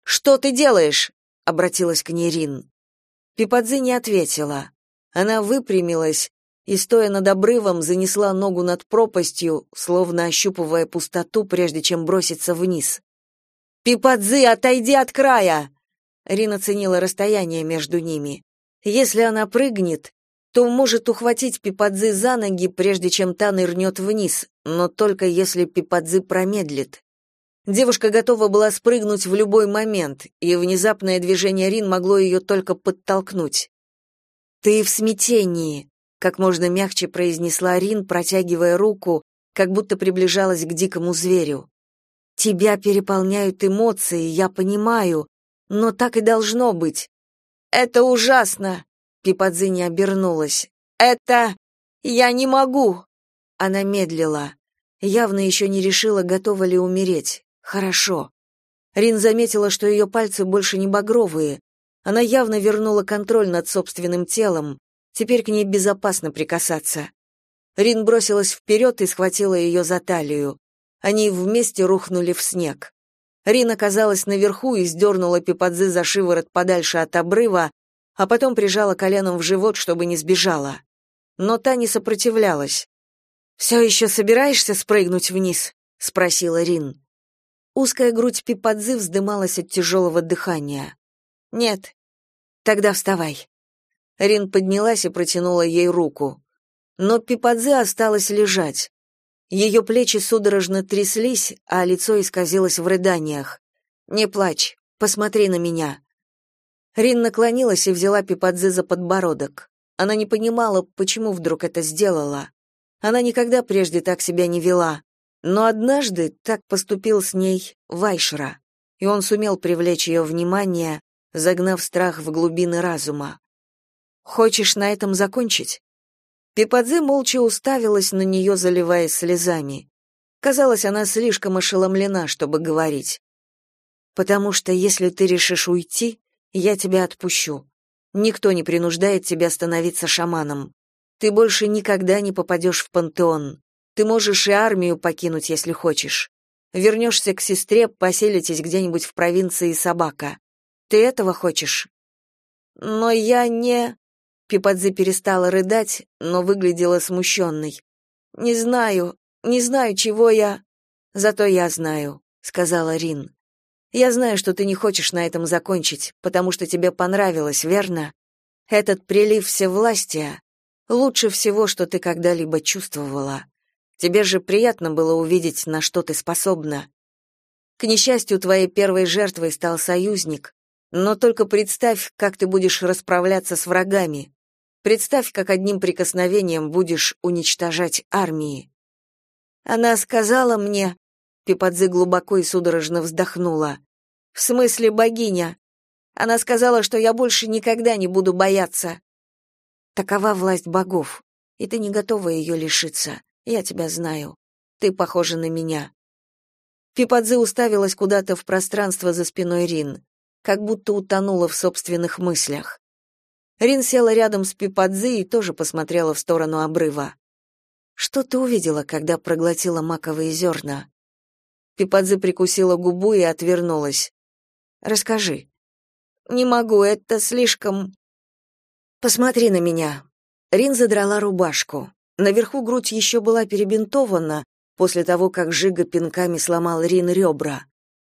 «Что ты делаешь?» — обратилась к ней Рин. Пипадзе не ответила. Она выпрямилась, и, стоя над обрывом, занесла ногу над пропастью, словно ощупывая пустоту, прежде чем броситься вниз. «Пипадзы, отойди от края!» Рин оценила расстояние между ними. Если она прыгнет, то может ухватить Пипадзы за ноги, прежде чем та нырнет вниз, но только если Пипадзы промедлит. Девушка готова была спрыгнуть в любой момент, и внезапное движение Рин могло ее только подтолкнуть. «Ты в смятении», как можно мягче произнесла Рин, протягивая руку, как будто приближалась к дикому зверю. Тебя переполняют эмоции, я понимаю, но так и должно быть. Это ужасно. Пипадзи не обернулась. Это я не могу. Она медлила. Явно еще не решила, готова ли умереть. Хорошо. Рин заметила, что ее пальцы больше не багровые. Она явно вернула контроль над собственным телом, Теперь к ней безопасно прикасаться. Рин бросилась вперед и схватила ее за талию. Они вместе рухнули в снег. Рин оказалась наверху и сдернула Пипадзе за шиворот подальше от обрыва, а потом прижала коленом в живот, чтобы не сбежала. Но та не сопротивлялась. «Все еще собираешься спрыгнуть вниз?» — спросила Рин. Узкая грудь Пипадзы вздымалась от тяжелого дыхания. «Нет». «Тогда вставай». Рин поднялась и протянула ей руку. Но Пипадзе осталась лежать. Ее плечи судорожно тряслись, а лицо исказилось в рыданиях. «Не плачь, посмотри на меня». Рин наклонилась и взяла Пипадзе за подбородок. Она не понимала, почему вдруг это сделала. Она никогда прежде так себя не вела. Но однажды так поступил с ней Вайшра, и он сумел привлечь ее внимание, загнав страх в глубины разума. Хочешь на этом закончить? Пипадзе молча уставилась на нее, заливаясь слезами. Казалось, она слишком ошеломлена, чтобы говорить. Потому что если ты решишь уйти, я тебя отпущу. Никто не принуждает тебя становиться шаманом. Ты больше никогда не попадешь в пантеон. Ты можешь и армию покинуть, если хочешь. Вернешься к сестре, поселитесь где-нибудь в провинции Собака. Ты этого хочешь? Но я не Пипадзе перестала рыдать, но выглядела смущенной. «Не знаю, не знаю, чего я...» «Зато я знаю», — сказала Рин. «Я знаю, что ты не хочешь на этом закончить, потому что тебе понравилось, верно? Этот прилив всевластия — лучше всего, что ты когда-либо чувствовала. Тебе же приятно было увидеть, на что ты способна. К несчастью, твоей первой жертвой стал союзник, но только представь, как ты будешь расправляться с врагами. Представь, как одним прикосновением будешь уничтожать армии. Она сказала мне, Пипадзе глубоко и судорожно вздохнула. В смысле богиня. Она сказала, что я больше никогда не буду бояться. Такова власть богов, и ты не готова ее лишиться. Я тебя знаю. Ты похожа на меня. Пипадзе уставилась куда-то в пространство за спиной Рин, как будто утонула в собственных мыслях. Рин села рядом с Пипадзе и тоже посмотрела в сторону обрыва. Что ты увидела, когда проглотила маковые зерна?» Пипадзе прикусила губу и отвернулась. Расскажи. Не могу, это слишком Посмотри на меня. Рин задрала рубашку. Наверху грудь еще была перебинтована после того, как Жига пинками сломал Рин ребра.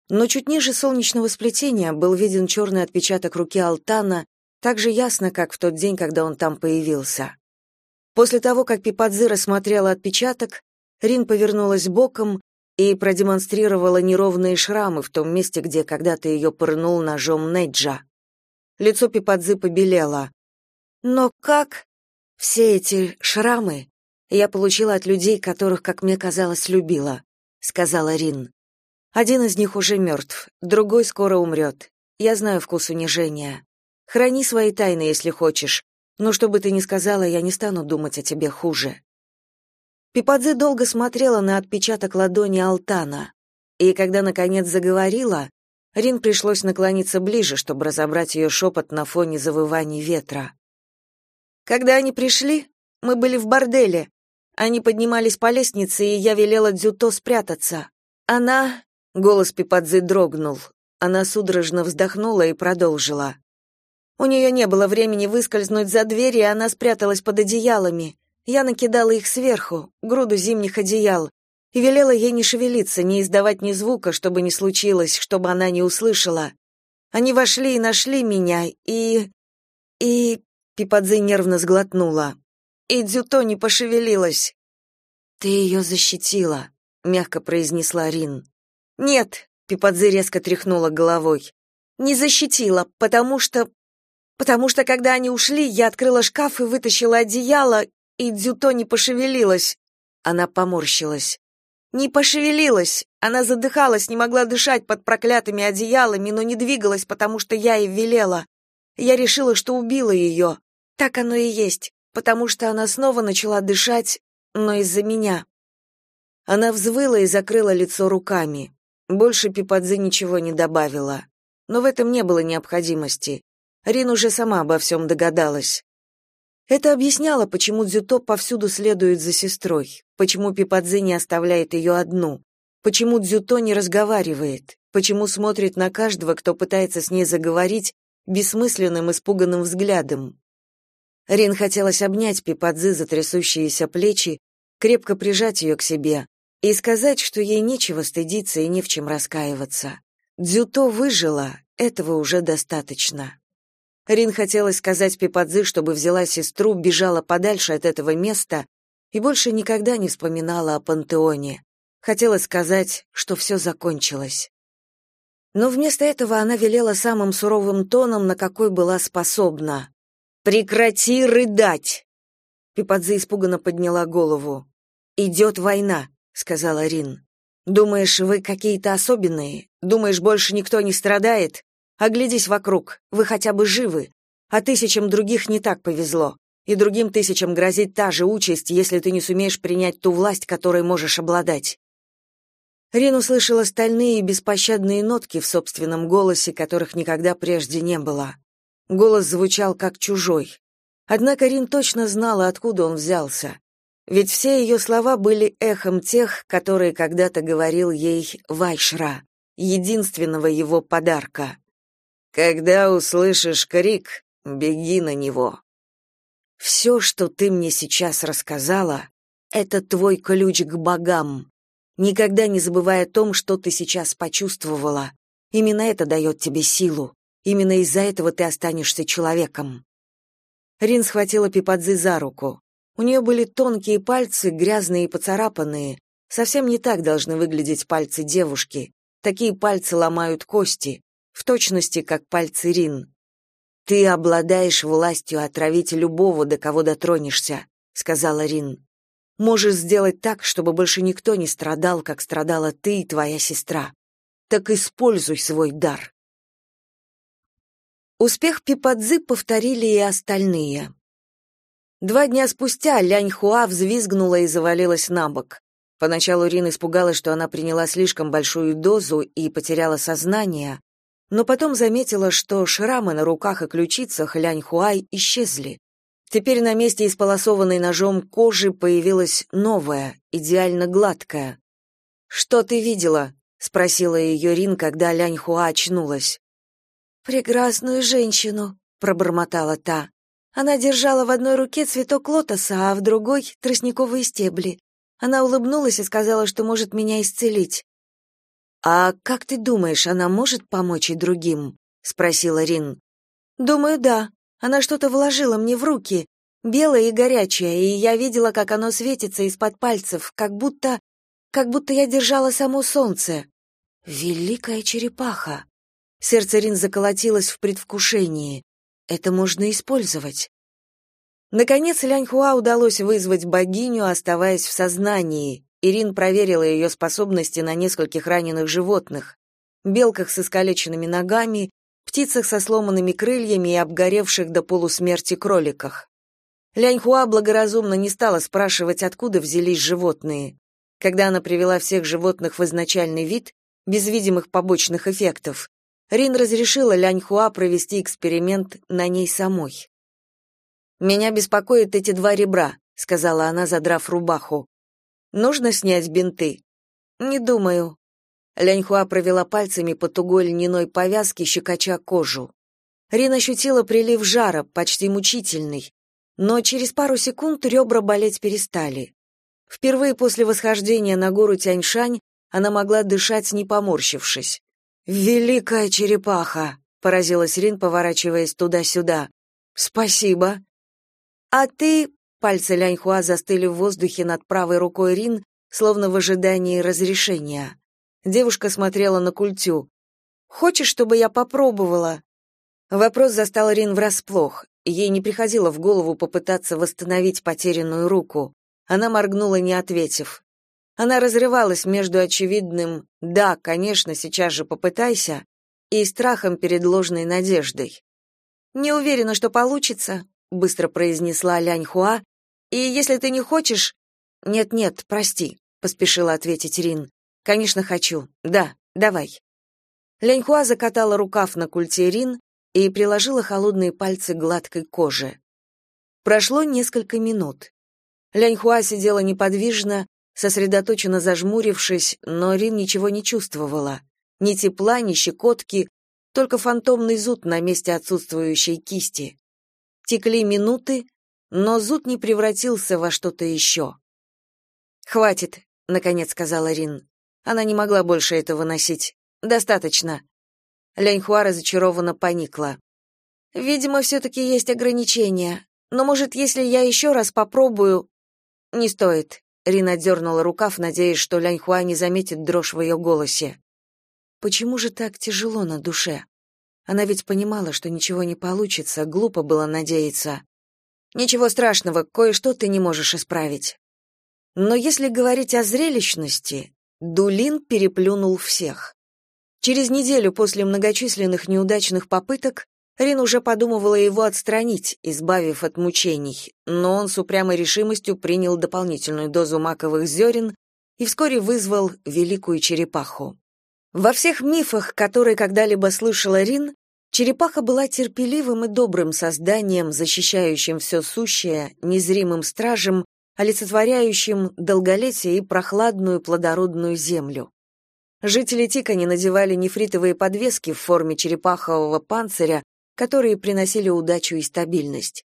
Но чуть ниже солнечного сплетения был виден черный отпечаток руки Алтана, так же ясно, как в тот день, когда он там появился. После того, как Пипадзе рассмотрела отпечаток, Рин повернулась боком и продемонстрировала неровные шрамы в том месте, где когда-то ее пырнул ножом Неджа. Лицо Пипадзы побелело. «Но как?» «Все эти шрамы я получила от людей, которых, как мне казалось, любила», — сказала Рин. «Один из них уже мертв, другой скоро умрет. Я знаю вкус унижения. Храни свои тайны, если хочешь, но что бы ты ни сказала, я не стану думать о тебе хуже». Пипадзе долго смотрела на отпечаток ладони Алтана, и когда наконец заговорила, Рин пришлось наклониться ближе, чтобы разобрать ее шепот на фоне завываний ветра. Когда они пришли, мы были в борделе. Они поднимались по лестнице, и я велела Дзюто спрятаться. Она, голос Пипадзе дрогнул. Она судорожно вздохнула и продолжила. У нее не было времени выскользнуть за дверь, и она спряталась под одеялами. Я накидала их сверху, груду зимних одеял, и велела ей не шевелиться, не издавать ни звука, чтобы не случилось, чтобы она не услышала. Они вошли и нашли меня, и... и... Пипадзе нервно сглотнула. И Дзюто не пошевелилась. «Ты ее защитила», — мягко произнесла Рин. «Нет», — Пипадзе резко тряхнула головой. «Не защитила, потому что... Потому что, когда они ушли, я открыла шкаф и вытащила одеяло, и Дзюто не пошевелилась. Она поморщилась. Не пошевелилась. Она задыхалась, не могла дышать под проклятыми одеялами, но не двигалась, потому что я ей велела. Я решила, что убила ее. Так оно и есть, потому что она снова начала дышать, но из-за меня. Она взвыла и закрыла лицо руками. Больше Пипадзе ничего не добавила. Но в этом не было необходимости. Рин уже сама обо всем догадалась. Это объясняло, почему Дзюто повсюду следует за сестрой, почему Пипадзе не оставляет ее одну, почему Дзюто не разговаривает, почему смотрит на каждого, кто пытается с ней заговорить, бессмысленным испуганным взглядом. Рин хотелось обнять Пипадзе за трясущиеся плечи, крепко прижать ее к себе и сказать, что ей нечего стыдиться и не в чем раскаиваться. Дзюто выжила, этого уже достаточно. Рин хотелось сказать Пипадзы, чтобы взяла сестру, бежала подальше от этого места и больше никогда не вспоминала о пантеоне. Хотелось сказать, что все закончилось. Но вместо этого она велела самым суровым тоном, на какой была способна. «Прекрати рыдать!» Пипадзе испуганно подняла голову. «Идет война», — сказала Рин. «Думаешь, вы какие-то особенные? Думаешь, больше никто не страдает? Оглядись вокруг, вы хотя бы живы, а тысячам других не так повезло, и другим тысячам грозит та же участь, если ты не сумеешь принять ту власть, которой можешь обладать. Рин услышала стальные и беспощадные нотки в собственном голосе, которых никогда прежде не было. Голос звучал как чужой. Однако Рин точно знала, откуда он взялся. Ведь все ее слова были эхом тех, которые когда-то говорил ей Вайшра, единственного его подарка. Когда услышишь крик, беги на него. Все, что ты мне сейчас рассказала, это твой ключ к богам. Никогда не забывай о том, что ты сейчас почувствовала. Именно это дает тебе силу. Именно из-за этого ты останешься человеком. Рин схватила Пипадзы за руку. У нее были тонкие пальцы, грязные и поцарапанные. Совсем не так должны выглядеть пальцы девушки. Такие пальцы ломают кости в точности как пальцы Рин. Ты обладаешь властью отравить любого, до кого дотронешься, сказала Рин. можешь сделать так, чтобы больше никто не страдал, как страдала ты и твоя сестра. Так используй свой дар. Успех Пипадзы повторили и остальные. Два дня спустя Лянь Хуа взвизгнула и завалилась на бок. Поначалу Рин испугалась, что она приняла слишком большую дозу и потеряла сознание, но потом заметила, что шрамы на руках и ключицах Лянь Хуай исчезли. Теперь на месте исполосованной ножом кожи появилась новая, идеально гладкая. «Что ты видела?» — спросила ее Рин, когда Лянь Хуа очнулась. «Прекрасную женщину», — пробормотала та. Она держала в одной руке цветок лотоса, а в другой — тростниковые стебли. Она улыбнулась и сказала, что может меня исцелить. «А как ты думаешь, она может помочь и другим?» — спросила Рин. «Думаю, да. Она что-то вложила мне в руки, белое и горячее, и я видела, как оно светится из-под пальцев, как будто... как будто я держала само солнце. Великая черепаха!» Сердце Рин заколотилось в предвкушении. Это можно использовать. Наконец Ляньхуа удалось вызвать богиню, оставаясь в сознании. Ирин проверила ее способности на нескольких раненых животных: белках с искалеченными ногами, птицах со сломанными крыльями и обгоревших до полусмерти кроликах. Ляньхуа благоразумно не стала спрашивать, откуда взялись животные. Когда она привела всех животных в изначальный вид, без видимых побочных эффектов, Рин разрешила Ляньхуа провести эксперимент на ней самой. «Меня беспокоят эти два ребра», — сказала она, задрав рубаху. «Нужно снять бинты?» «Не думаю». Ляньхуа провела пальцами по тугой льняной повязке, щекоча кожу. Рин ощутила прилив жара, почти мучительный, но через пару секунд ребра болеть перестали. Впервые после восхождения на гору Тяньшань она могла дышать, не поморщившись. «Великая черепаха!» — поразилась Рин, поворачиваясь туда-сюда. «Спасибо!» «А ты...» — пальцы Ляньхуа застыли в воздухе над правой рукой Рин, словно в ожидании разрешения. Девушка смотрела на культю. «Хочешь, чтобы я попробовала?» Вопрос застал Рин врасплох. Ей не приходило в голову попытаться восстановить потерянную руку. Она моргнула, не ответив. Она разрывалась между очевидным «да, конечно, сейчас же попытайся» и страхом перед ложной надеждой. «Не уверена, что получится», — быстро произнесла Лянь Хуа, «и если ты не хочешь...» «Нет-нет, прости», — поспешила ответить Рин. «Конечно, хочу. Да, давай». Лянь Хуа закатала рукав на культе Рин и приложила холодные пальцы к гладкой коже. Прошло несколько минут. Лянь Хуа сидела неподвижно, сосредоточенно зажмурившись, но Рин ничего не чувствовала. Ни тепла, ни щекотки, только фантомный зуд на месте отсутствующей кисти. Текли минуты, но зуд не превратился во что-то еще. «Хватит», — наконец сказала Рин. Она не могла больше этого носить. «Достаточно». Ляньхуа разочарованно поникла. «Видимо, все-таки есть ограничения. Но, может, если я еще раз попробую...» «Не стоит. Рина дернула рукав, надеясь, что Ляньхуа не заметит дрожь в ее голосе. Почему же так тяжело на душе? Она ведь понимала, что ничего не получится, глупо было надеяться. Ничего страшного, кое-что ты не можешь исправить. Но если говорить о зрелищности, Дулин переплюнул всех. Через неделю после многочисленных неудачных попыток Рин уже подумывала его отстранить, избавив от мучений, но он с упрямой решимостью принял дополнительную дозу маковых зерен и вскоре вызвал великую черепаху. Во всех мифах, которые когда-либо слышала Рин, черепаха была терпеливым и добрым созданием, защищающим все сущее, незримым стражем, олицетворяющим долголетие и прохладную плодородную землю. Жители Тикани надевали нефритовые подвески в форме черепахового панциря, которые приносили удачу и стабильность.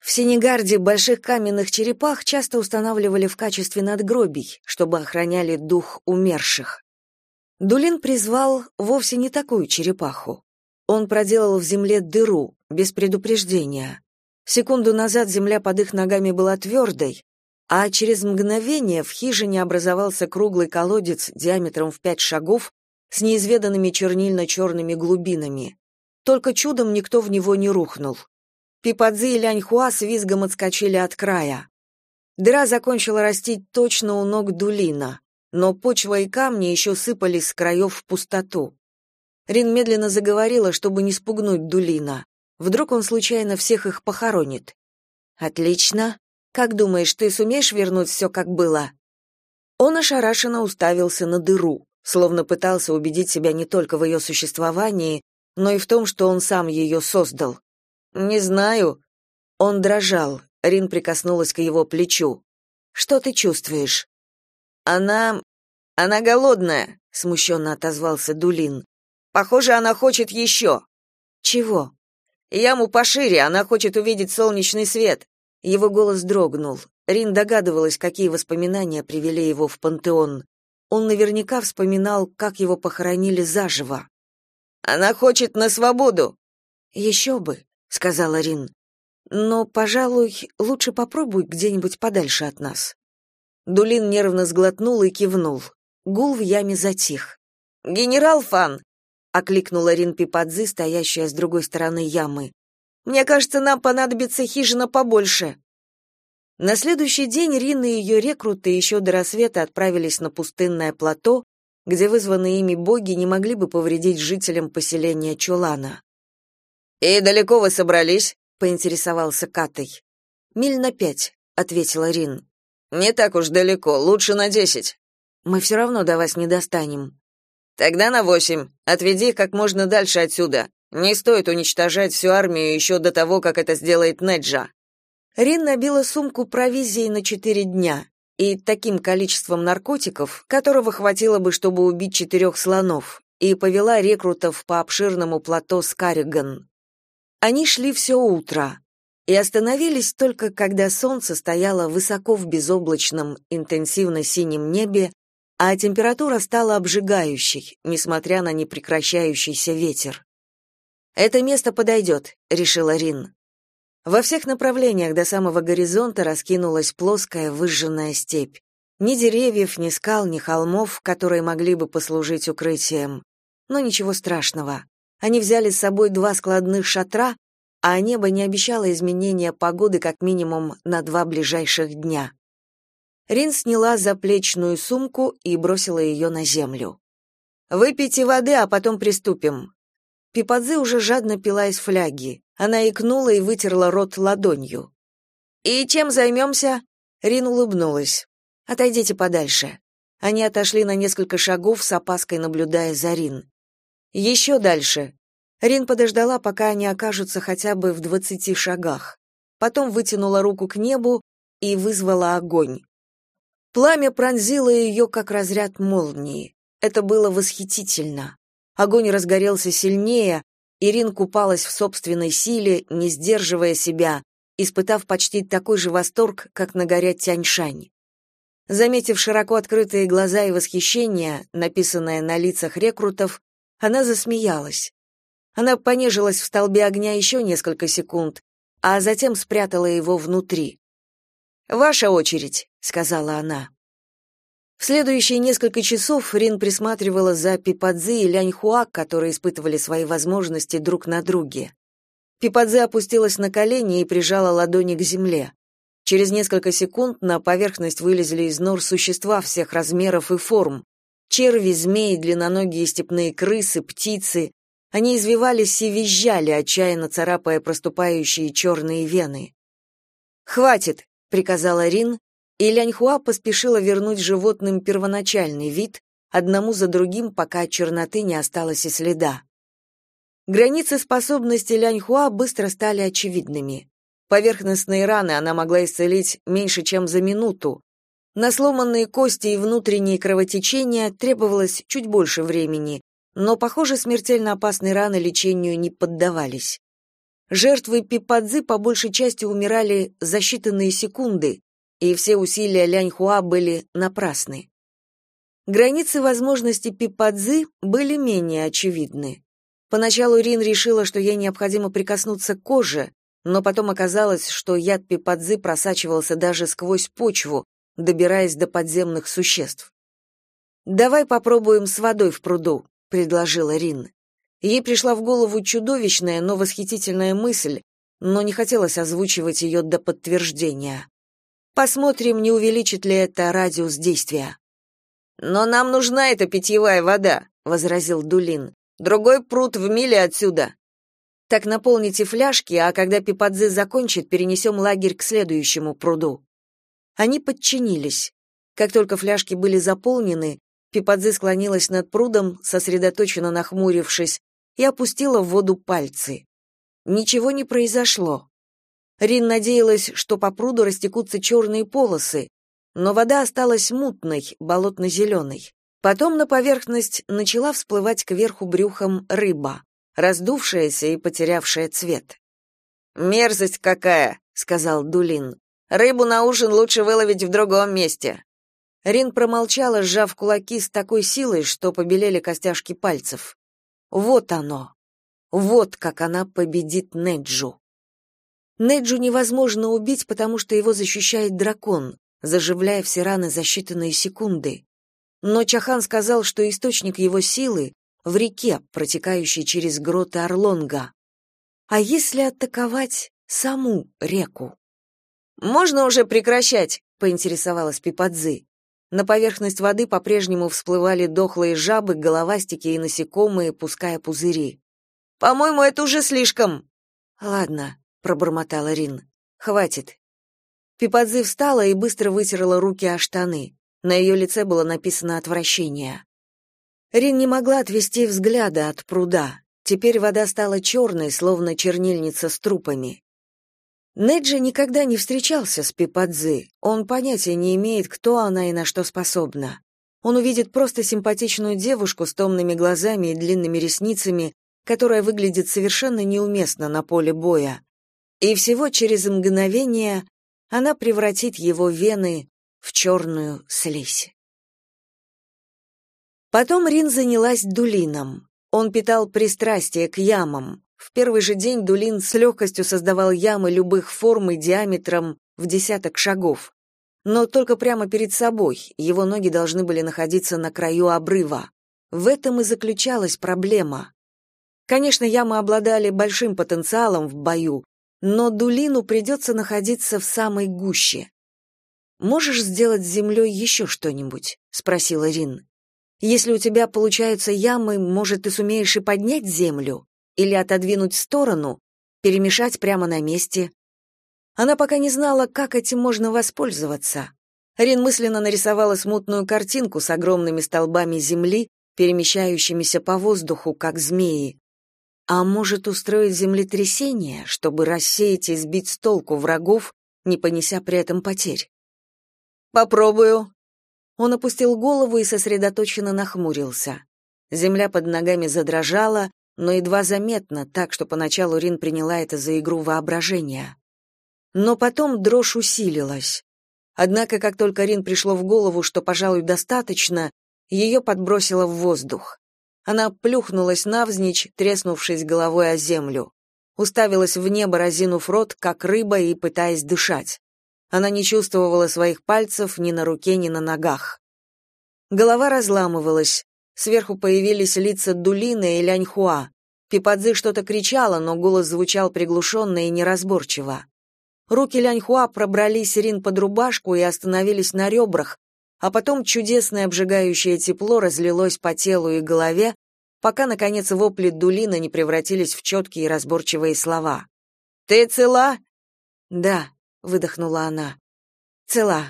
В Сенегарде больших каменных черепах часто устанавливали в качестве надгробий, чтобы охраняли дух умерших. Дулин призвал вовсе не такую черепаху. Он проделал в земле дыру, без предупреждения. Секунду назад земля под их ногами была твердой, а через мгновение в хижине образовался круглый колодец диаметром в пять шагов с неизведанными чернильно-черными глубинами. Только чудом никто в него не рухнул. Пипадзи и Ляньхуа с визгом отскочили от края. Дыра закончила расти точно у ног Дулина, но почва и камни еще сыпались с краев в пустоту. Рин медленно заговорила, чтобы не спугнуть Дулина. Вдруг он случайно всех их похоронит. «Отлично. Как думаешь, ты сумеешь вернуть все, как было?» Он ошарашенно уставился на дыру, словно пытался убедить себя не только в ее существовании, но и в том, что он сам ее создал. «Не знаю». Он дрожал. Рин прикоснулась к его плечу. «Что ты чувствуешь?» «Она... она голодная», — смущенно отозвался Дулин. «Похоже, она хочет еще». «Чего?» «Яму пошире, она хочет увидеть солнечный свет». Его голос дрогнул. Рин догадывалась, какие воспоминания привели его в пантеон. Он наверняка вспоминал, как его похоронили заживо. «Она хочет на свободу!» «Еще бы», — сказала Рин. «Но, пожалуй, лучше попробуй где-нибудь подальше от нас». Дулин нервно сглотнул и кивнул. Гул в яме затих. «Генерал Фан!» — окликнула Рин Пипадзы, стоящая с другой стороны ямы. «Мне кажется, нам понадобится хижина побольше». На следующий день Рин и ее рекруты еще до рассвета отправились на пустынное плато, где вызванные ими боги не могли бы повредить жителям поселения Чулана. «И далеко вы собрались?» — поинтересовался Катай. «Миль на пять», — ответила Рин. «Не так уж далеко, лучше на десять». «Мы все равно до вас не достанем». «Тогда на восемь. Отведи их как можно дальше отсюда. Не стоит уничтожать всю армию еще до того, как это сделает Неджа». Рин набила сумку провизией на четыре дня и таким количеством наркотиков, которого хватило бы, чтобы убить четырех слонов, и повела рекрутов по обширному плато Скариган. Они шли все утро и остановились только когда солнце стояло высоко в безоблачном, интенсивно синем небе, а температура стала обжигающей, несмотря на непрекращающийся ветер. «Это место подойдет», — решила Рин. Во всех направлениях до самого горизонта раскинулась плоская выжженная степь. Ни деревьев, ни скал, ни холмов, которые могли бы послужить укрытием. Но ничего страшного. Они взяли с собой два складных шатра, а небо не обещало изменения погоды как минимум на два ближайших дня. Рин сняла заплечную сумку и бросила ее на землю. «Выпейте воды, а потом приступим». Пипадзе уже жадно пила из фляги. Она икнула и вытерла рот ладонью. «И чем займемся?» Рин улыбнулась. «Отойдите подальше». Они отошли на несколько шагов, с опаской наблюдая за Рин. «Еще дальше». Рин подождала, пока они окажутся хотя бы в двадцати шагах. Потом вытянула руку к небу и вызвала огонь. Пламя пронзило ее, как разряд молнии. Это было восхитительно. Огонь разгорелся сильнее, Ирин купалась в собственной силе, не сдерживая себя, испытав почти такой же восторг, как на горе Тяньшань. Заметив широко открытые глаза и восхищение, написанное на лицах рекрутов, она засмеялась. Она понежилась в столбе огня еще несколько секунд, а затем спрятала его внутри. «Ваша очередь», — сказала она. В следующие несколько часов Рин присматривала за Пипадзе и Ляньхуа, которые испытывали свои возможности друг на друге. Пипадзе опустилась на колени и прижала ладони к земле. Через несколько секунд на поверхность вылезли из нор существа всех размеров и форм. Черви, змеи, длинноногие степные крысы, птицы. Они извивались и визжали, отчаянно царапая проступающие черные вены. «Хватит», — приказала Рин, и Ляньхуа поспешила вернуть животным первоначальный вид, одному за другим, пока от черноты не осталось и следа. Границы способностей Ляньхуа быстро стали очевидными. Поверхностные раны она могла исцелить меньше, чем за минуту. На сломанные кости и внутренние кровотечения требовалось чуть больше времени, но, похоже, смертельно опасные раны лечению не поддавались. Жертвы пипадзы по большей части умирали за считанные секунды, и все усилия Ляньхуа были напрасны. Границы возможностей Пипадзы были менее очевидны. Поначалу Рин решила, что ей необходимо прикоснуться к коже, но потом оказалось, что яд Пипадзы просачивался даже сквозь почву, добираясь до подземных существ. «Давай попробуем с водой в пруду», — предложила Рин. Ей пришла в голову чудовищная, но восхитительная мысль, но не хотелось озвучивать ее до подтверждения. Посмотрим, не увеличит ли это радиус действия. Но нам нужна эта питьевая вода, возразил Дулин. Другой пруд в миле отсюда. Так наполните фляжки, а когда Пипадзе закончит, перенесем лагерь к следующему пруду. Они подчинились. Как только фляжки были заполнены, Пипадзе склонилась над прудом, сосредоточенно нахмурившись, и опустила в воду пальцы. Ничего не произошло. Рин надеялась, что по пруду растекутся черные полосы, но вода осталась мутной, болотно-зеленой. Потом на поверхность начала всплывать кверху брюхом рыба, раздувшаяся и потерявшая цвет. «Мерзость какая!» — сказал Дулин. «Рыбу на ужин лучше выловить в другом месте». Рин промолчала, сжав кулаки с такой силой, что побелели костяшки пальцев. Вот оно. Вот как она победит Неджу. Неджу невозможно убить, потому что его защищает дракон, заживляя все раны за считанные секунды. Но Чахан сказал, что источник его силы в реке, протекающей через гроты Орлонга. А если атаковать саму реку? Можно уже прекращать, поинтересовалась Пипадзы. На поверхность воды по-прежнему всплывали дохлые жабы, головастики и насекомые, пуская пузыри. По-моему, это уже слишком. Ладно, пробормотала Рин. Хватит. Пипадзы встала и быстро вытерла руки о штаны. На ее лице было написано отвращение. Рин не могла отвести взгляда от пруда. Теперь вода стала черной, словно чернильница с трупами. Неджи никогда не встречался с Пипадзы. Он понятия не имеет, кто она и на что способна. Он увидит просто симпатичную девушку с томными глазами и длинными ресницами, которая выглядит совершенно неуместно на поле боя. И всего через мгновение она превратит его вены в черную слизь. Потом Рин занялась Дулином. Он питал пристрастие к ямам. В первый же день Дулин с легкостью создавал ямы любых форм и диаметром в десяток шагов. Но только прямо перед собой, его ноги должны были находиться на краю обрыва. В этом и заключалась проблема. Конечно, ямы обладали большим потенциалом в бою, но Дулину придется находиться в самой гуще. «Можешь сделать с землей еще что-нибудь?» — спросила Рин. «Если у тебя получаются ямы, может, ты сумеешь и поднять землю?» Или отодвинуть в сторону, перемешать прямо на месте. Она пока не знала, как этим можно воспользоваться. Рин мысленно нарисовала смутную картинку с огромными столбами земли, перемещающимися по воздуху, как змеи. А может устроить землетрясение, чтобы рассеять и сбить с толку врагов, не понеся при этом потерь? Попробую. Он опустил голову и сосредоточенно нахмурился. Земля под ногами задрожала, но едва заметно, так что поначалу Рин приняла это за игру воображения. Но потом дрожь усилилась. Однако, как только Рин пришло в голову, что, пожалуй, достаточно, ее подбросило в воздух. Она плюхнулась навзничь, треснувшись головой о землю. Уставилась в небо, разинув рот, как рыба, и пытаясь дышать. Она не чувствовала своих пальцев ни на руке, ни на ногах. Голова разламывалась, Сверху появились лица Дулина и Ляньхуа. Пипадзы что-то кричала, но голос звучал приглушенно и неразборчиво. Руки Ляньхуа пробрались Рин под рубашку и остановились на ребрах, а потом чудесное обжигающее тепло разлилось по телу и голове, пока, наконец, вопли Дулина не превратились в четкие и разборчивые слова. «Ты цела?» «Да», — выдохнула она. «Цела».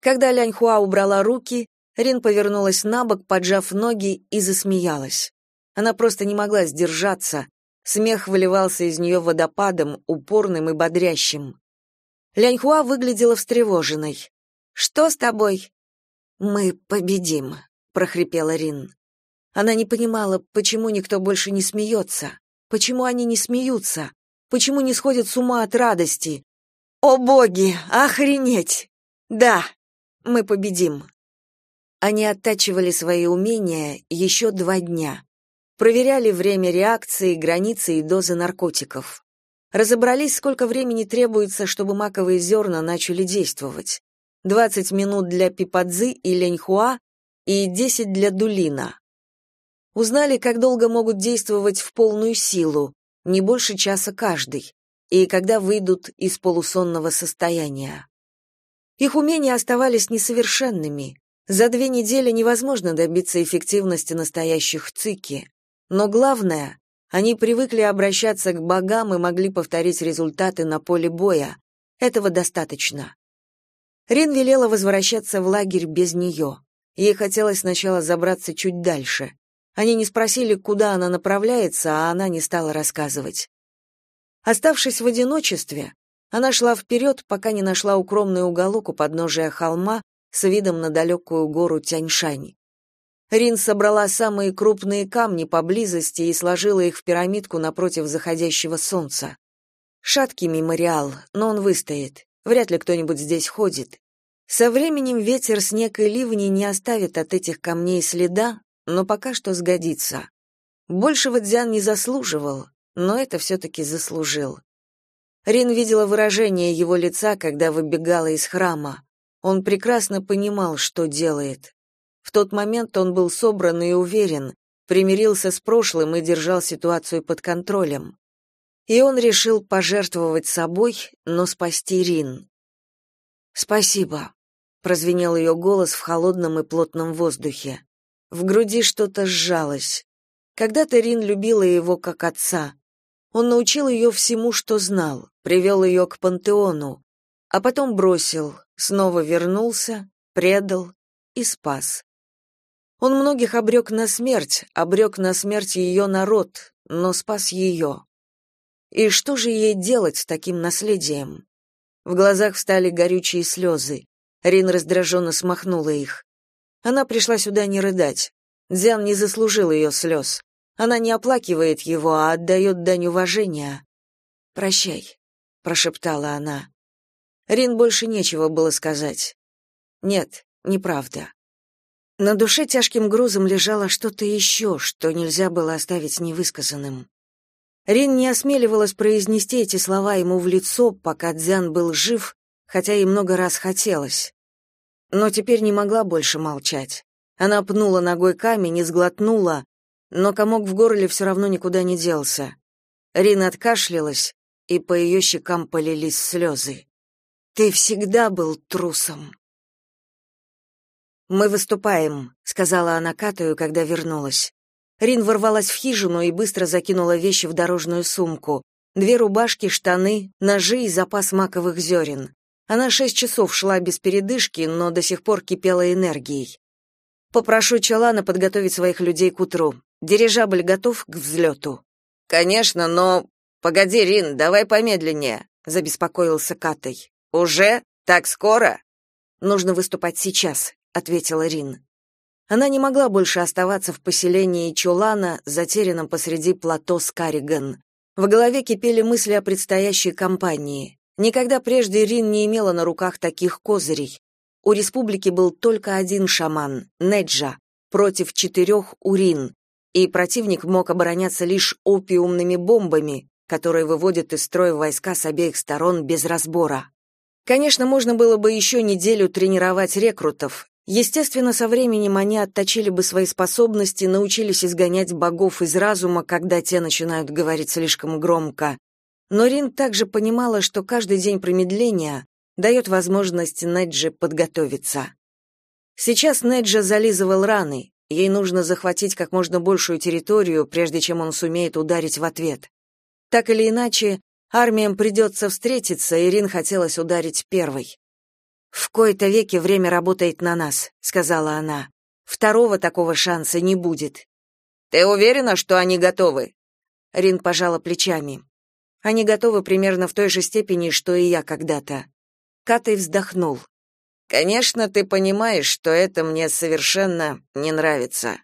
Когда Ляньхуа убрала руки, Рин повернулась на бок, поджав ноги, и засмеялась. Она просто не могла сдержаться. Смех выливался из нее водопадом, упорным и бодрящим. Ляньхуа выглядела встревоженной. «Что с тобой?» «Мы победим», — прохрипела Рин. Она не понимала, почему никто больше не смеется, почему они не смеются, почему не сходят с ума от радости. «О боги, охренеть! Да, мы победим!» Они оттачивали свои умения еще два дня. Проверяли время реакции, границы и дозы наркотиков. Разобрались, сколько времени требуется, чтобы маковые зерна начали действовать. 20 минут для Пипадзы и Леньхуа и 10 для Дулина. Узнали, как долго могут действовать в полную силу, не больше часа каждый, и когда выйдут из полусонного состояния. Их умения оставались несовершенными. За две недели невозможно добиться эффективности настоящих цики. Но главное, они привыкли обращаться к богам и могли повторить результаты на поле боя. Этого достаточно. Рин велела возвращаться в лагерь без нее. Ей хотелось сначала забраться чуть дальше. Они не спросили, куда она направляется, а она не стала рассказывать. Оставшись в одиночестве, она шла вперед, пока не нашла укромный уголок у подножия холма с видом на далекую гору Тяньшань. Рин собрала самые крупные камни поблизости и сложила их в пирамидку напротив заходящего солнца. Шаткий мемориал, но он выстоит. Вряд ли кто-нибудь здесь ходит. Со временем ветер, снег и ливни не оставят от этих камней следа, но пока что сгодится. Большего Дзян не заслуживал, но это все-таки заслужил. Рин видела выражение его лица, когда выбегала из храма. Он прекрасно понимал, что делает. В тот момент он был собран и уверен, примирился с прошлым и держал ситуацию под контролем. И он решил пожертвовать собой, но спасти Рин. «Спасибо», — прозвенел ее голос в холодном и плотном воздухе. В груди что-то сжалось. Когда-то Рин любила его как отца, он научил ее всему, что знал, привел ее к пантеону, а потом бросил, снова вернулся, предал и спас. Он многих обрек на смерть, обрек на смерть ее народ, но спас ее. И что же ей делать с таким наследием? В глазах встали горючие слезы. Рин раздраженно смахнула их. Она пришла сюда не рыдать. Дзян не заслужил ее слез. Она не оплакивает его, а отдает дань уважения. «Прощай», — прошептала она. Рин больше нечего было сказать. Нет, неправда. На душе тяжким грузом лежало что-то еще, что нельзя было оставить невысказанным. Рин не осмеливалась произнести эти слова ему в лицо, пока Дзян был жив, хотя и много раз хотелось. Но теперь не могла больше молчать. Она пнула ногой камень и сглотнула, но комок в горле все равно никуда не делся. Рина откашлялась, и по ее щекам полились слезы. «Ты всегда был трусом». «Мы выступаем», — сказала она Катаю, когда вернулась. Рин ворвалась в хижину и быстро закинула вещи в дорожную сумку. Две рубашки, штаны, ножи и запас маковых зерен. Она шесть часов шла без передышки, но до сих пор кипела энергией. Попрошу Челана подготовить своих людей к утру. Дирижабль готов к взлету?» Конечно, но погоди, Рин, давай помедленнее, забеспокоился Катай. Уже? Так скоро? Нужно выступать сейчас, ответила Рин. Она не могла больше оставаться в поселении Чулана, затерянном посреди плато Скариган. В голове кипели мысли о предстоящей кампании. Никогда прежде Рин не имела на руках таких козырей. У республики был только один шаман Неджа против четырех урин, и противник мог обороняться лишь опиумными бомбами, которые выводят из строя войска с обеих сторон без разбора. Конечно, можно было бы еще неделю тренировать рекрутов. Естественно, со временем они отточили бы свои способности, научились изгонять богов из разума, когда те начинают говорить слишком громко. Но Рин также понимала, что каждый день промедления дает возможность Неджи подготовиться. Сейчас Неджа зализывал раны, Ей нужно захватить как можно большую территорию, прежде чем он сумеет ударить в ответ. Так или иначе, армиям придется встретиться, и Рин хотелось ударить первой. «В кои-то веке время работает на нас», — сказала она. «Второго такого шанса не будет». «Ты уверена, что они готовы?» Рин пожала плечами. «Они готовы примерно в той же степени, что и я когда-то». Катай вздохнул. Конечно, ты понимаешь, что это мне совершенно не нравится.